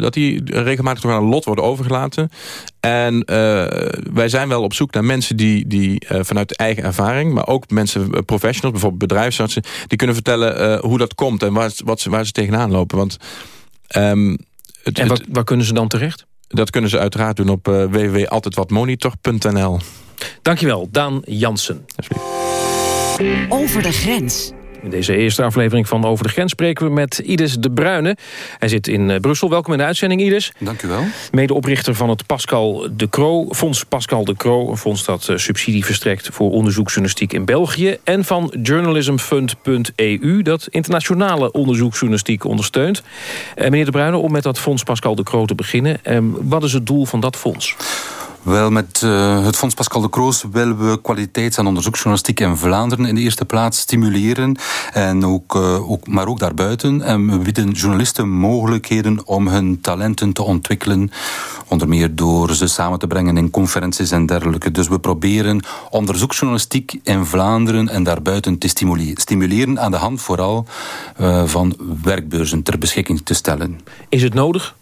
dat die regelmatig toch aan een lot worden overgelaten. En wij zijn wel op zoek naar mensen die, die vanuit eigen ervaring... maar ook mensen, professionals, bijvoorbeeld bedrijfsartsen... die kunnen vertellen hoe dat komt en waar, wat ze, waar ze tegenaan lopen. Want... Um, het, en waar, waar, kunnen ze dan terecht? Dat kunnen ze uiteraard doen op uh, www.altydwatmonitor.nl. Dankjewel, Daan Jansen. Over de grens. In deze eerste aflevering van Over de Grens spreken we met Ides de Bruyne. Hij zit in eh, Brussel. Welkom in de uitzending, Ides. Dank u wel. Medeoprichter van het Pascal de Croo, Fonds Pascal de Croo. Een fonds dat uh, subsidie verstrekt voor onderzoeksjournalistiek in België. En van journalismfund.eu, dat internationale onderzoeksjournalistiek ondersteunt. Uh, meneer de Bruyne, om met dat Fonds Pascal de Croo te beginnen. wat is het doel van dat fonds? Wel, met uh, het Fonds Pascal de Kroos willen we kwaliteits- en onderzoeksjournalistiek in Vlaanderen in de eerste plaats stimuleren. En ook, uh, ook, maar ook daarbuiten. En we bieden journalisten mogelijkheden om hun talenten te ontwikkelen. Onder meer door ze samen te brengen in conferenties en dergelijke. Dus we proberen onderzoeksjournalistiek in Vlaanderen en daarbuiten te stimuleren. Stimuleren aan de hand vooral uh, van werkbeurzen ter beschikking te stellen. Is het nodig?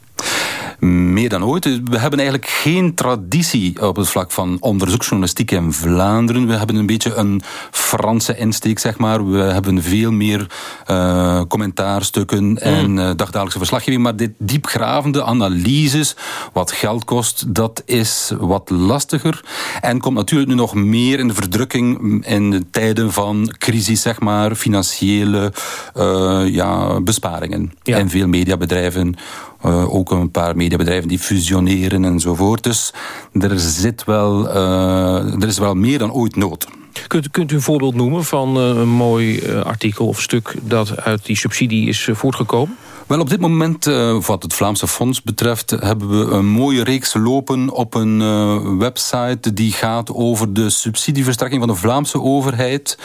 Meer dan ooit. We hebben eigenlijk geen traditie op het vlak van onderzoeksjournalistiek in Vlaanderen. We hebben een beetje een Franse insteek, zeg maar. We hebben veel meer uh, commentaarstukken en uh, dagdagelijkse verslaggeving. Maar dit diepgravende analyses, wat geld kost, dat is wat lastiger. En komt natuurlijk nu nog meer in de verdrukking in de tijden van crisis, zeg maar. Financiële uh, ja, besparingen. Ja. En veel mediabedrijven uh, ook een paar mediabedrijven die fusioneren enzovoort. Dus er, zit wel, uh, er is wel meer dan ooit nood. Kunt, kunt u een voorbeeld noemen van uh, een mooi artikel of stuk... dat uit die subsidie is voortgekomen? Wel, op dit moment, uh, wat het Vlaamse Fonds betreft... hebben we een mooie reeks lopen op een uh, website... die gaat over de subsidieverstrekking van de Vlaamse overheid...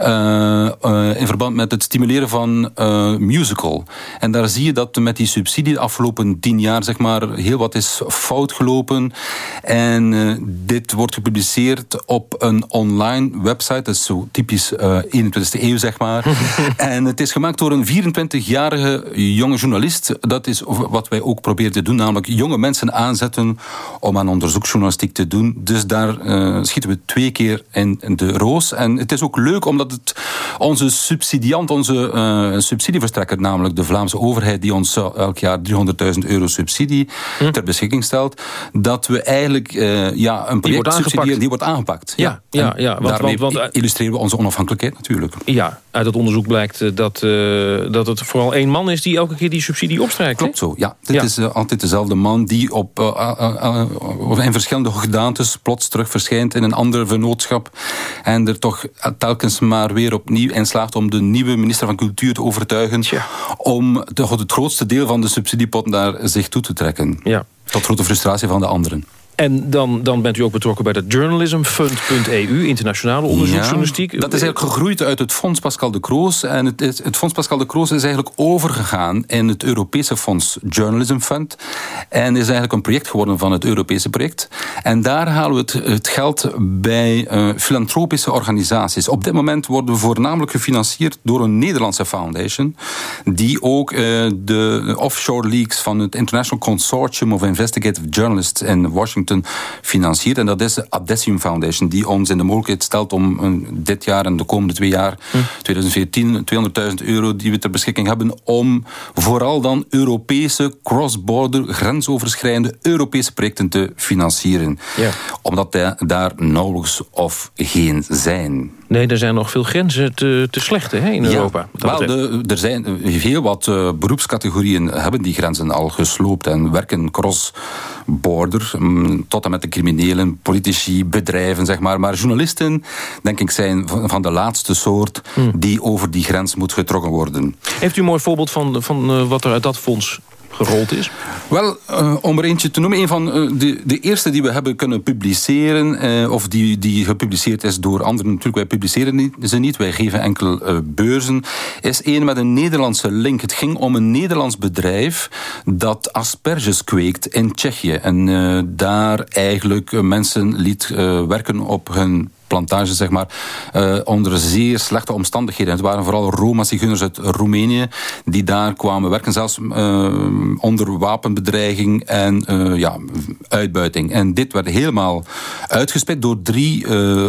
Uh, in verband met het stimuleren van musical. En daar zie je dat met die subsidie de afgelopen tien jaar... zeg maar, heel wat is fout gelopen. En dit wordt gepubliceerd op een online website. Dat is zo typisch 21e eeuw, zeg maar. en het is gemaakt door een 24-jarige jonge journalist, dat is wat wij ook proberen te doen. Namelijk jonge mensen aanzetten om aan onderzoeksjournalistiek te doen. Dus daar uh, schieten we twee keer in de roos. En het is ook leuk omdat het onze subsidiant, onze uh, subsidieverstrekker, namelijk de Vlaamse overheid, die ons elk jaar 300.000 euro subsidie hm. ter beschikking stelt, dat we eigenlijk uh, ja, een project subsidiëren die wordt aangepakt. Ja, ja, ja, ja want, daarmee want, want, illustreren we onze onafhankelijkheid natuurlijk. Ja, uit het onderzoek blijkt dat, dat het vooral één man is die elke keer die subsidie opstrijkt. Klopt zo, ja. Dit is uh, altijd dezelfde man die op, in verschillende gedaantes plots terug verschijnt in een ander vennootschap. En er toch telkens maar weer opnieuw in slaagt om de nieuwe minister van Cultuur te overtuigen. Tja. Om toch het grootste deel van de subsidiepot naar zich toe te trekken. Ja. Tot grote frustratie van de anderen. En dan, dan bent u ook betrokken bij de journalismfund.eu, internationale onderzoeksjournalistiek. Ja, dat is eigenlijk gegroeid uit het Fonds Pascal de Kroos. En het, het Fonds Pascal de Kroos is eigenlijk overgegaan in het Europese Fonds Journalism Fund. En is eigenlijk een project geworden van het Europese project. En daar halen we het, geld bij uh, filantropische organisaties. Op dit moment worden we voornamelijk gefinancierd door een Nederlandse foundation. Die ook uh, de offshore leaks van het International Consortium of Investigative Journalists in Washington financiert. En dat is de Abdessium Foundation, die ons in de mogelijkheid stelt om dit jaar en de komende twee jaar, hm. 2014, 200.000 euro die we ter beschikking hebben, om vooral dan Europese cross-border, grensoverschrijdende Europese projecten te financieren. Ja. Omdat daar nauwelijks of geen zijn. Nee, er zijn nog veel grenzen te, te slechten hè, in Europa. Wel, de, er zijn heel wat uh, beroepscategorieën hebben die grenzen al gesloopt en werken cross-border, um, tot en met de criminelen, politici, bedrijven, zeg maar. Maar journalisten, denk ik, zijn van, van de laatste soort hmm. die over die grens moet getrokken worden. Heeft u een mooi voorbeeld van, van uh, wat er uit dat fonds gerold is? Wel, uh, om er eentje te noemen. Een van uh, de, de eerste die we hebben kunnen publiceren... Uh, of die, die gepubliceerd is door anderen. Natuurlijk, wij publiceren ze niet. Wij geven enkel beurzen. Is een met een Nederlandse link. Het ging om een Nederlands bedrijf... dat asperges kweekt in Tsjechië. En daar eigenlijk mensen liet werken op hun plantage, zeg maar, uh, onder zeer slechte omstandigheden. Het waren vooral Roma-zigeuners uit Roemenië die daar kwamen werken, zelfs uh, onder wapenbedreiging en uh, ja, uitbuiting. En dit werd helemaal uitgespit door drie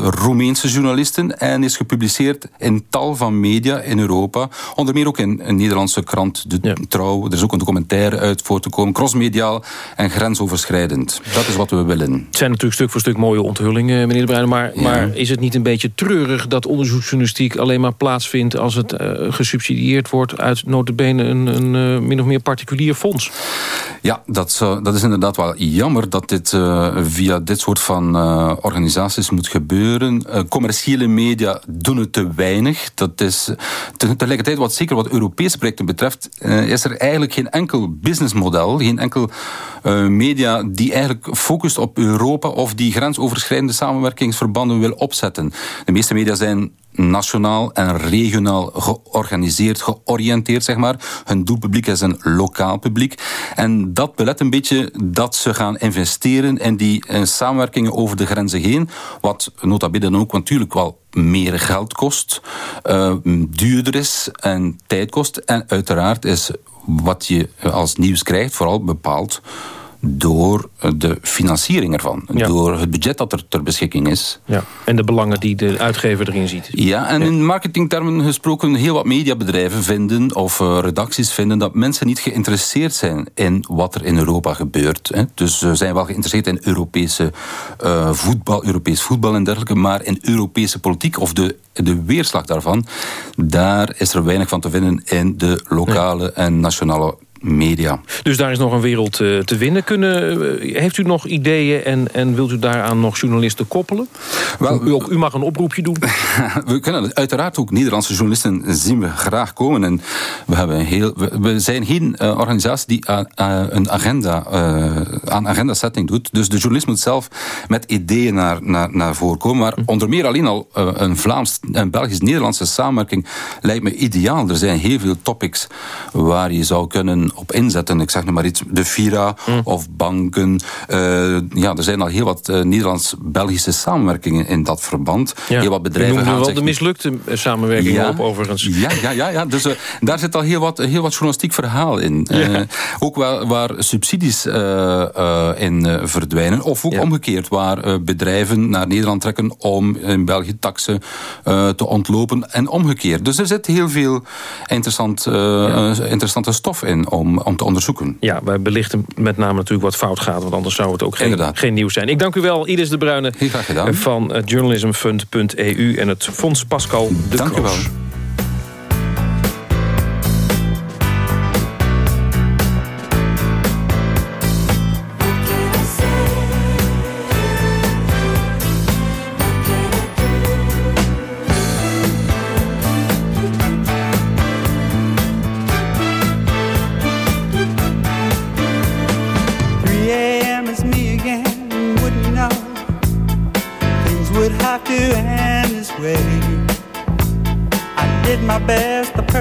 Roemeense journalisten en is gepubliceerd in tal van media in Europa, onder meer ook in een Nederlandse krant, De ja. Trouw. Er is ook een documentaire uit voor te komen, crossmediaal en grensoverschrijdend. Dat is wat we willen. Het zijn natuurlijk stuk voor stuk mooie onthullingen, meneer De Bruyne, maar, ja. maar is het niet een beetje treurig dat onderzoeksjournalistiek alleen maar plaatsvindt als het uh, gesubsidieerd wordt uit notabene een, een uh, min of meer particulier fonds? Ja, dat, uh, dat is inderdaad wel jammer dat dit via dit soort van organisaties moet gebeuren. commerciële media doen het te weinig. Dat is tegelijkertijd, wat zeker wat Europese projecten betreft, is er eigenlijk geen enkel businessmodel, geen enkel media die eigenlijk focust op Europa of die grensoverschrijdende samenwerkingsverbanden wil opzetten. De meeste media zijn nationaal en regionaal georganiseerd, georiënteerd, zeg maar. Hun doelpubliek is een lokaal publiek. En dat belet een beetje dat ze gaan investeren in die in samenwerkingen over de grenzen heen. Wat nota bene ook natuurlijk wel meer geld kost, uh, duurder is en tijd kost. En uiteraard is wat je als nieuws krijgt vooral bepaald door de financiering ervan. Door het budget dat er ter beschikking is. Ja. En de belangen die de uitgever erin ziet. Ja, en in marketingtermen gesproken... heel wat mediabedrijven vinden, of uh, redacties vinden... dat mensen niet geïnteresseerd zijn in wat er in Europa gebeurt. Hè. Dus ze zijn wel geïnteresseerd in Europese uh, voetbal, Europees voetbal en dergelijke... maar in Europese politiek of de, de weerslag daarvan... daar is er weinig van te vinden in de lokale en nationale media. Dus daar is nog een wereld uh, te winnen. Kunnen, uh, heeft u nog ideeën en, en wilt u daaraan nog journalisten koppelen? Wel, u, ook, u mag een oproepje doen. we kunnen uiteraard ook Nederlandse journalisten zien we graag komen. En we, hebben heel, we, we zijn geen uh, organisatie die een agenda, aan agenda-setting doet. Dus de journalist moet zelf met ideeën naar, naar, naar voren komen. Maar onder meer alleen al een Vlaams en Belgisch-Nederlandse samenwerking lijkt me ideaal. Er zijn heel veel topics waar je zou kunnen op inzetten. Ik zeg nog maar iets, de Vira mm. of banken. Uh, ja, er zijn al heel wat uh, Nederlands-Belgische samenwerkingen in dat verband. Ja. Heel wat bedrijven gaan wel de mislukte samenwerking ja, op, overigens. Ja, ja, ja, ja. dus uh, daar zit al heel wat, heel wat journalistiek verhaal in. Ja. ook wel waar subsidies in verdwijnen. Of ook omgekeerd, waar bedrijven naar Nederland trekken om in België taxen te ontlopen en omgekeerd. Dus er zit heel veel interessant, interessante stof in om, om te onderzoeken. Ja, wij belichten met name natuurlijk wat fout gaat... want anders zou het ook geen, geen nieuws zijn. Ik dank u wel, Iris de Bruyne van journalismfund.eu... en het Fonds Pascal de Dank Kroos. u wel.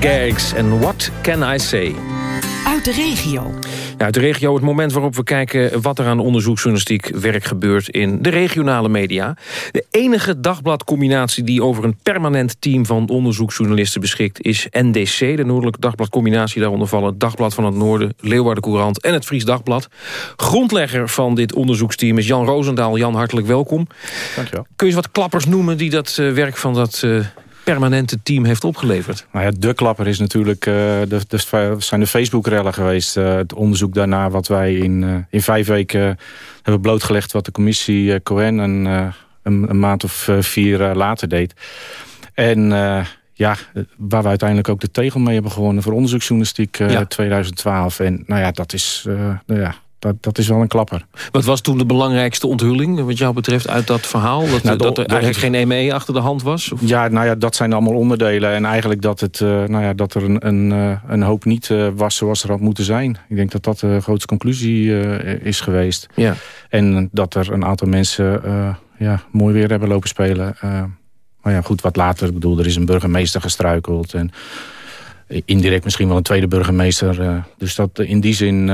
Gags en What Can I Say? Uit de regio. Ja, uit de regio het moment waarop we kijken wat er aan onderzoeksjournalistiek werk gebeurt in de regionale media. De enige dagbladcombinatie die over een permanent team van onderzoeksjournalisten beschikt is NDC, de Noordelijke Dagbladcombinatie. Daaronder vallen het Dagblad van het Noorden, Leeuwarden Courant en het Fries Dagblad. Grondlegger van dit onderzoeksteam is Jan Roosendaal. Jan, hartelijk welkom. Dankjewel. Kun je eens wat klappers noemen die dat uh, werk van dat uh, permanente team heeft opgeleverd? Nou ja, de klapper is natuurlijk, uh, de, de, zijn de Facebook-rellen geweest. Uh, het onderzoek daarna wat wij in, uh, in vijf weken hebben blootgelegd... wat de commissie Cohen een, een, een, maand of vier later deed. En ja, waar we uiteindelijk ook de tegel mee hebben gewonnen... voor onderzoeksjournalistiek ja. 2012. En nou ja, dat is... nou ja, dat, dat is wel een klapper. Wat was toen de belangrijkste onthulling wat jou betreft uit dat verhaal? Dat, nou, dat er eigenlijk geen ME achter de hand was? Of? Ja, nou ja, dat zijn allemaal onderdelen. En eigenlijk dat, het, uh, nou ja, dat er een, een, uh, een hoop niet uh, was zoals er had moeten zijn. Ik denk dat dat de grootste conclusie is geweest. Ja. En dat er een aantal mensen ja, mooi weer hebben lopen spelen. maar ja, goed, wat later. Ik bedoel, er is een burgemeester gestruikeld. En indirect misschien wel een tweede burgemeester. dus dat in die zin...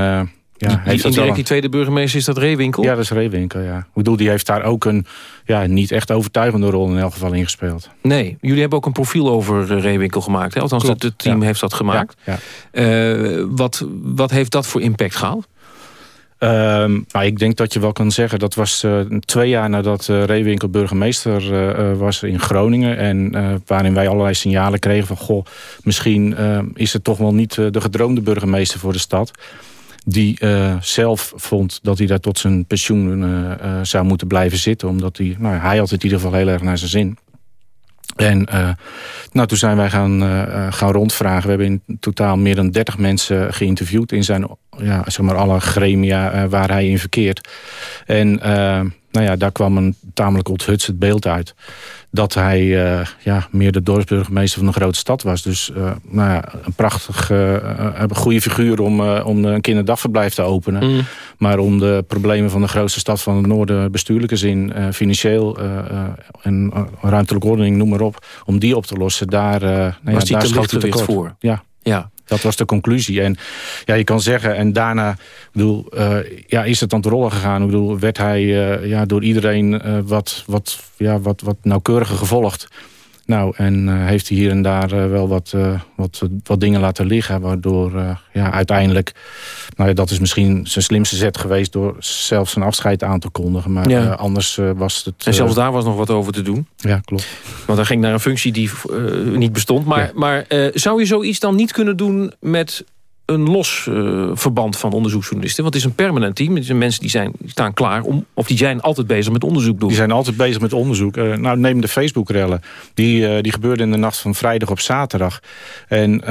Ja, indirect die tweede burgemeester, is dat Reewinkel? Ja, dat is Reewinkel, ja. Ik bedoel, die heeft daar ook een ja, niet echt overtuigende rol in elk geval ingespeeld. Nee, jullie hebben ook een profiel over Reewinkel gemaakt. Hè? Althans, Klopt, het team ja. heeft dat gemaakt. Ja, ja. Uh, wat, wat heeft dat voor impact gehad? Um, nou, ik denk dat je wel kan zeggen, dat was uh, twee jaar nadat uh, Reewinkel burgemeester was in Groningen. En waarin wij allerlei signalen kregen van, goh, misschien is het toch wel niet de gedroomde burgemeester voor de stad die uh, zelf vond dat hij daar tot zijn pensioen uh, uh, zou moeten blijven zitten. Omdat hij, nou, hij had het in ieder geval heel erg naar zijn zin. En nou, toen zijn wij gaan, gaan rondvragen. We hebben in totaal meer dan 30 mensen geïnterviewd... in zijn ja, zeg maar alle gremia waar hij in verkeert. En nou ja, daar kwam een tamelijk onthutst beeld uit dat hij uh, ja, meer de dorpsburgemeester van een grote stad was. Dus uh, nou ja, een prachtig, uh, een goede figuur om, om een kinderdagverblijf te openen. Mm. Maar om de problemen van de grootste stad van het noorden... bestuurlijke zin, financieel en ruimtelijke ordening, noem maar op... om die op te lossen, daar, nou was ja, daar tekort voor. Ja. ja. Dat was de conclusie. En ja, je kan zeggen, en daarna bedoel, uh, ja, is het aan het rollen gegaan. Ik bedoel, werd hij uh, ja, door iedereen uh, wat, wat, ja, wat, wat nauwkeuriger gevolgd. Nou, en uh, heeft hij hier en daar uh, wel wat, uh, wat, wat dingen laten liggen. Waardoor ja, uiteindelijk, nou ja, dat is misschien zijn slimste zet geweest... door zelfs zijn afscheid aan te kondigen. Maar ja. anders was het... en zelfs daar was nog wat over te doen. Ja, klopt. Want hij ging naar een functie die niet bestond. Maar, ja. maar zou je zoiets dan niet kunnen doen met een los uh, verband van onderzoeksjournalisten. Want het is een permanent team. Het zijn mensen die, zijn, staan klaar om... of die zijn altijd bezig met onderzoek doen. Die zijn altijd bezig met onderzoek. Uh, nou, neem de Facebook-rellen. Die, uh, die gebeurde in de nacht van vrijdag op zaterdag. En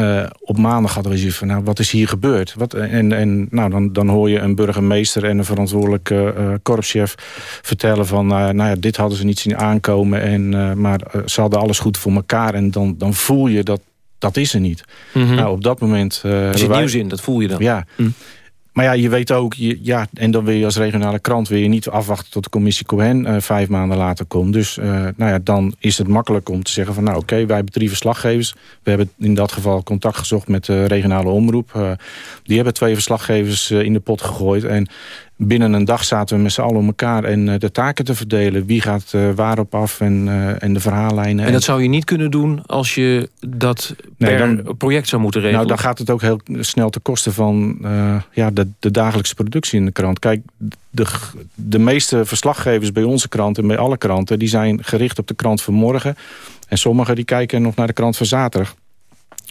op maandag hadden we zoiets van... nou, wat is hier gebeurd? Wat, en en nou, dan, dan hoor je een burgemeester en een verantwoordelijke korpschef... vertellen van, nou ja, dit hadden ze niet zien aankomen. En, maar ze hadden alles goed voor elkaar. En dan, dan voel je dat dat is er niet. Mm -hmm. nou, op dat moment... Uh, er zit wij... nieuws in, dat voel je dan. Ja. Mm. Maar ja, je weet ook, je, ja, en dan wil je als regionale krant je niet afwachten tot de commissie Cohen uh, vijf maanden later komt. Dus uh, nou ja, dan is het makkelijk om te zeggen van nou oké, okay, wij hebben drie verslaggevers. We hebben in dat geval contact gezocht met de regionale omroep. Uh, die hebben twee verslaggevers in de pot gegooid. En binnen een dag zaten we met z'n allen om elkaar en uh, de taken te verdelen. Wie gaat uh, waarop af en, uh, en de verhaallijnen. En dat zou je niet kunnen doen als je dat per dan, project zou moeten regelen? Nou, dan gaat het ook heel snel ten koste van ja, de, de dagelijkse productie in de krant. Kijk, de, de meeste verslaggevers bij onze krant en bij alle kranten... die zijn gericht op de krant van morgen. En sommigen die kijken nog naar de krant van zaterdag.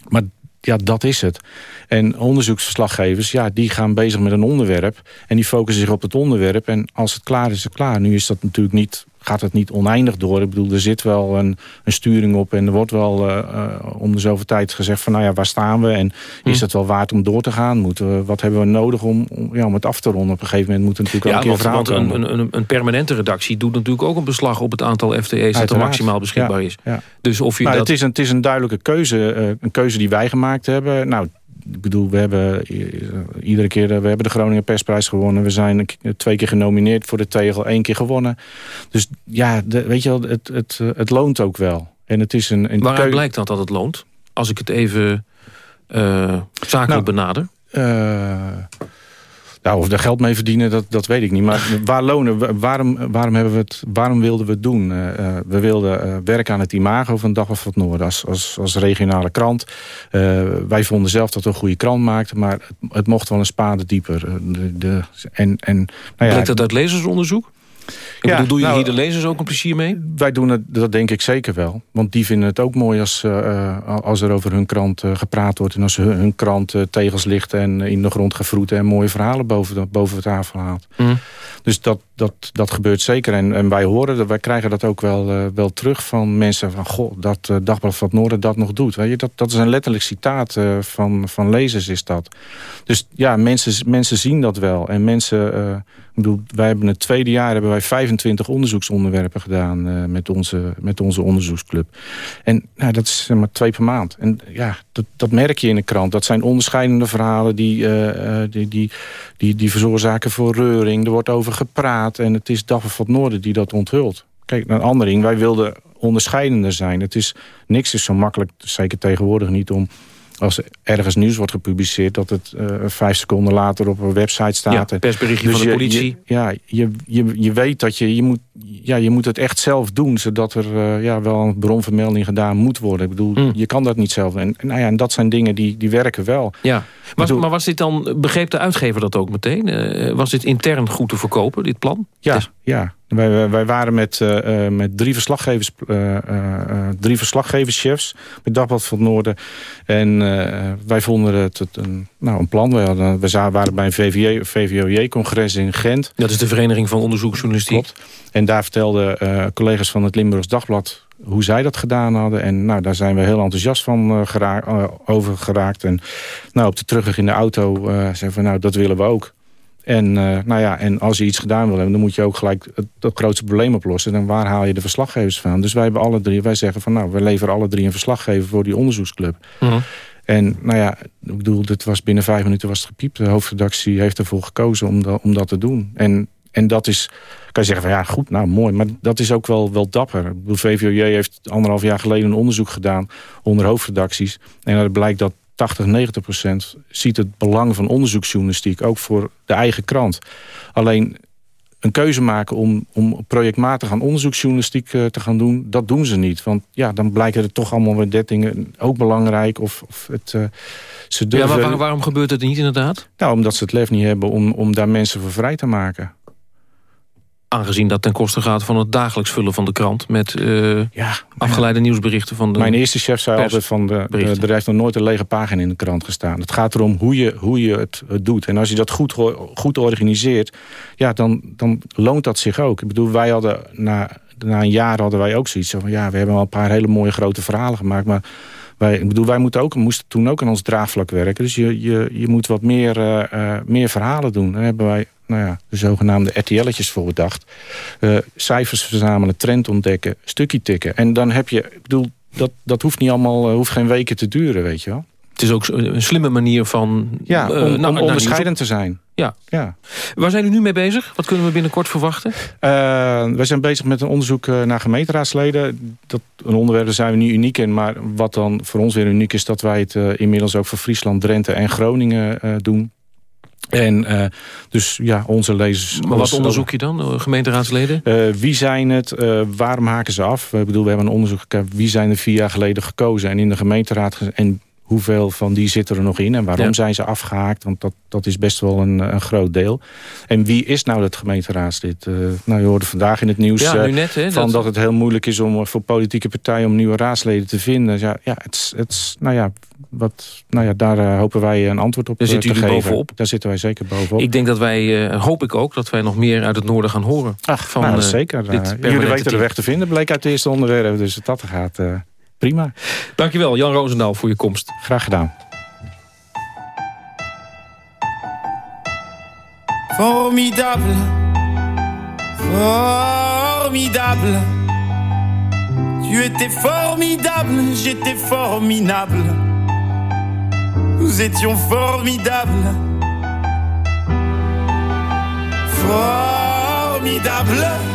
Maar ja, dat is het. En onderzoeksverslaggevers, ja, die gaan bezig met een onderwerp. En die focussen zich op het onderwerp. En als het klaar is, is het klaar. Nu is dat natuurlijk niet, gaat het niet oneindig door. Ik bedoel, er zit wel een, een sturing op. En er wordt wel uh, uh, om de zoveel tijd gezegd van, nou ja, waar staan we? En is het wel waard om door te gaan? Moeten we, wat hebben we nodig om, om, ja, om het af te ronden? Op een gegeven moment moet natuurlijk ja, ook een keer want, want een, een, een, permanente redactie doet natuurlijk ook een beslag op het aantal FTE's dat er maximaal beschikbaar ja, is. Ja. Dus of je nou, dat... het, is een, het is een duidelijke keuze, uh, een keuze die wij gemaakt hebben. Nou, ik bedoel, we hebben iedere keer we hebben de Groningen Persprijs gewonnen. We zijn twee keer genomineerd voor de tegel, één keer gewonnen. Dus ja, de, weet je wel, het, het, het loont ook wel. En het is een, een Waaruit blijkt dat dat het loont? Als ik het even uh, zakelijk Nou, benader. Eh, nou, of er geld mee verdienen, dat, dat weet ik niet. Maar waar lonen, waarom, waarom, hebben we het, waarom wilden we het doen? Eh, eh, we wilden eh, werken aan het imago van Dag van het Noorden als, als, als regionale krant. Wij vonden zelf dat we een goede krant maakten, maar het, het mocht wel een spade dieper. De, de, en, en, nou ja, Blijkt dat uit lezersonderzoek? Ik Ja, bedoel, doe je nou, hier de lezers ook een plezier mee? Wij doen het, dat denk ik zeker wel. Want die vinden het ook mooi als, eh, eh, als er over hun krant eh, gepraat wordt. En als hun, hun krant tegels ligt en in de grond gevroet... en mooie verhalen boven de, boven de tafel haalt. Mhm. Dus dat, dat, dat gebeurt zeker. En, en wij horen, dat, wij krijgen dat ook wel, wel terug van mensen. Van, goh, dat Dagblad van het Noorden dat nog doet. Weet je, dat, dat is een letterlijk citaat van, van lezers is dat. Dus ja, mensen, mensen zien dat wel. En mensen... wij hebben het tweede jaar hebben wij 25 onderzoeksonderwerpen gedaan eh, met, onze, met onze onderzoeksclub. En nou, dat is maar twee per maand. En ja, dat, dat merk je in de krant. Dat zijn onderscheidende verhalen die, eh, die, die, die, die veroorzaken voor reuring. Er wordt over gepraat en het is Dag van Noorden die dat onthult. Kijk, een ander ding, wij wilden onderscheidender zijn. Het is, niks is zo makkelijk, zeker tegenwoordig niet, om als er ergens nieuws wordt gepubliceerd... dat het eh, vijf seconden later op een website staat. Ja, persberichtje van de politie. je- ja, je, je, je weet dat je, je, moet, ja, je moet het echt zelf doen... zodat er eh, ja, wel een bronvermelding gedaan moet worden. Ik bedoel, Hmm. je kan dat niet zelf. En, nou ja, en dat zijn dingen die, die werken wel. Ja. Was, maar was dit dan, begreep de uitgever dat ook meteen? Eh, was dit intern goed te verkopen, dit plan? Ja, ja. Wij, wij- wij waren met, eh, eh, met drie, verslaggevers, eh, drie verslaggeverschefs met Dagblad van het Noorden. En wij vonden het, het een, nou, een plan. We, hadden, we waren bij een VVOJ-congres in Gent. Dat is de Vereniging van Onderzoeksjournalistiek. Klopt. En daar vertelden collega's van het Limburgs Dagblad hoe zij dat gedaan hadden. En nou, daar zijn we heel enthousiast van over geraakt. En nou, op de terugweg in de auto zeiden we, nou, dat willen we ook. En, eh, nou ja, en als je iets gedaan wil hebben, dan moet je ook gelijk het, het grootste probleem oplossen. Dan waar haal je de verslaggevers van? Dus wij hebben alle drie, wij zeggen van nou, we leveren alle drie een verslaggever voor die onderzoeksclub. Mhm. En nou ja, ik bedoel, dit was binnen vijf minuten was het gepiept. De hoofdredactie heeft ervoor gekozen om, dat om dat te doen. En, en dat is, kan je zeggen van ja, goed, nou mooi. Maar dat is ook wel, wel dapper. Ik bedoel, VVOJ heeft anderhalf jaar geleden een onderzoek gedaan onder hoofdredacties. En daaruit blijkt dat 80, 90 procent ziet het belang van onderzoeksjournalistiek ook voor de eigen krant. Alleen een keuze maken om, om projectmatig aan onderzoeksjournalistiek eh, te gaan doen, dat doen ze niet. Want ja, dan blijken er toch allemaal weer dingen ook belangrijk. Of, of het, eh, ze Ja, maar waar- waarom gebeurt het niet inderdaad? Nou, omdat ze het lef niet hebben om, om daar mensen voor vrij te maken. Aangezien dat ten koste gaat van het dagelijks vullen van de krant... met eh, afgeleide nieuwsberichten van de Mijn eerste chef zei altijd van... De, de, berichten. er heeft nog nooit een lege pagina in de krant gestaan. Het gaat erom hoe je, hoe je het, het doet. En als je dat goed, goed organiseert... Ja, dan, dan loont dat zich ook. Ik bedoel, wij hadden... Na, na een jaar hadden wij ook zoiets van... ja, we hebben al een paar hele mooie grote verhalen gemaakt... maar wij, ik bedoel, wij moeten ook, moesten toen ook aan ons draagvlak werken. Dus je, je, je moet wat meer, eh, eh, meer verhalen doen. Daar hebben wij nou ja, de zogenaamde RTL'tjes voor bedacht. Eh, cijfers verzamelen, trend ontdekken, stukje tikken. En dan heb je, ik bedoel, dat, dat hoeft niet allemaal, eh, hoeft geen weken te duren, weet je wel. Het is ook een slimme manier van... Ja, eh, om, naar- om naar onderscheidend te zijn. Ja. ja. Waar zijn u nu mee bezig? Wat kunnen we binnenkort verwachten? Eh, wij zijn bezig met een onderzoek naar gemeenteraadsleden. Dat, een onderwerp daar zijn we niet uniek in. Maar wat dan voor ons weer uniek is... dat wij het inmiddels ook voor Friesland, Drenthe en Groningen doen. En eh, dus ja, onze lezers... Maar wat onderzoek je dan, eh, gemeenteraadsleden? Eh, wie zijn het? Eh, waarom haken ze af? Ik bedoel, we hebben een onderzoek. Wie zijn er vier jaar geleden gekozen en in de gemeenteraad? ge- En hoeveel van die zitten er nog in? En waarom Ja. zijn ze afgehaakt? Want dat, dat is best wel een, een groot deel. En wie is nou dat gemeenteraadslid? Eh, nou, je hoorde vandaag in het nieuws Ja, eh, nu net, hè, van dat- dat... het heel moeilijk is om eh, voor politieke partijen om nieuwe raadsleden te vinden. Ja, ja, het, het, nou ja, wat, nou ja daar hopen wij een antwoord op Daar zitten te jullie geven. bovenop. Daar zitten wij zeker bovenop. Ik denk dat wij, hoop ik ook, dat wij nog meer uit het noorden gaan horen. Ach, van, nou, zeker. jullie weten de weg te vinden, bleek uit het eerste onderwerp. Dus dat gaat prima. Dankjewel, Jan Roosendaal, voor je komst. Graag gedaan. Formidable, formidable. Tu étais formidable, j'étais formidable. Nous étions formidables. Formidable.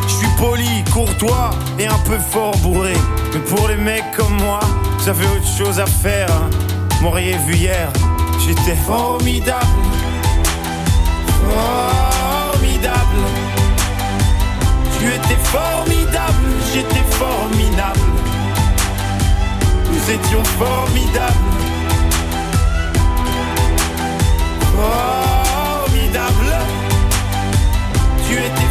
poli, courtois et un peu fort bourré. Mais pour les mecs comme moi, j'avais autre chose à faire. hein. M'auriez vu hier, j'étais formidable. Formidable. Tu étais formidable, j'étais formidable. Nous étions formidables. Formidable. Tu étais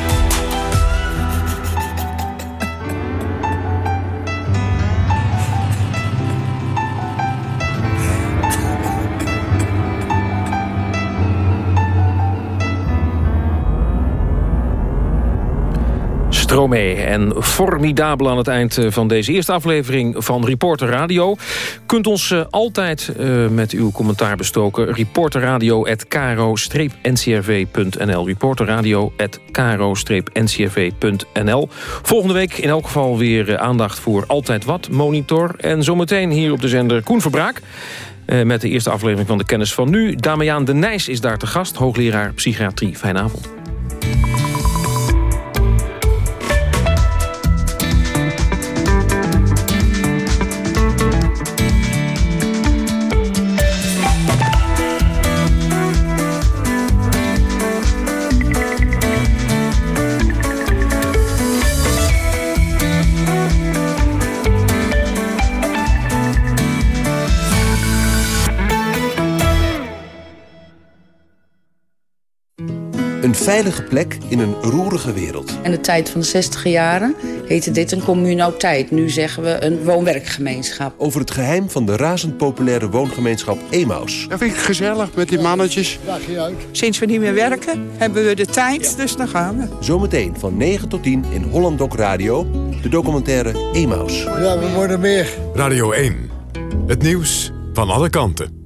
Stromae en formidabel aan het eind eh, van deze eerste aflevering van Reporter Radio. Kunt ons eh, altijd eh, met uw commentaar bestoken. Reporterradio.kro-ncrv.nl Reporterradio.kro-ncrv.nl Volgende week in elk geval weer aandacht voor Altijd Wat Monitor. En zometeen hier op de zender Koen Verbraak. Met de eerste aflevering van de Kennis van Nu. Damiaan de Nijs is daar te gast, hoogleraar psychiatrie. Fijne avond. Een veilige plek in een roerige wereld. In de tijd van de 60 jaren heette dit een communauteit. Nu zeggen we een woon-werkgemeenschap. Over het geheim van de razend populaire woongemeenschap Emaus. Dat vind ik gezellig met die mannetjes. Sinds we niet meer werken, hebben we de tijd, dus dan gaan we. Zometeen van 9 tot 10 in Holland Doc Radio. De documentaire Emaus. Ja, we worden meer. Radio 1. Het nieuws van alle kanten.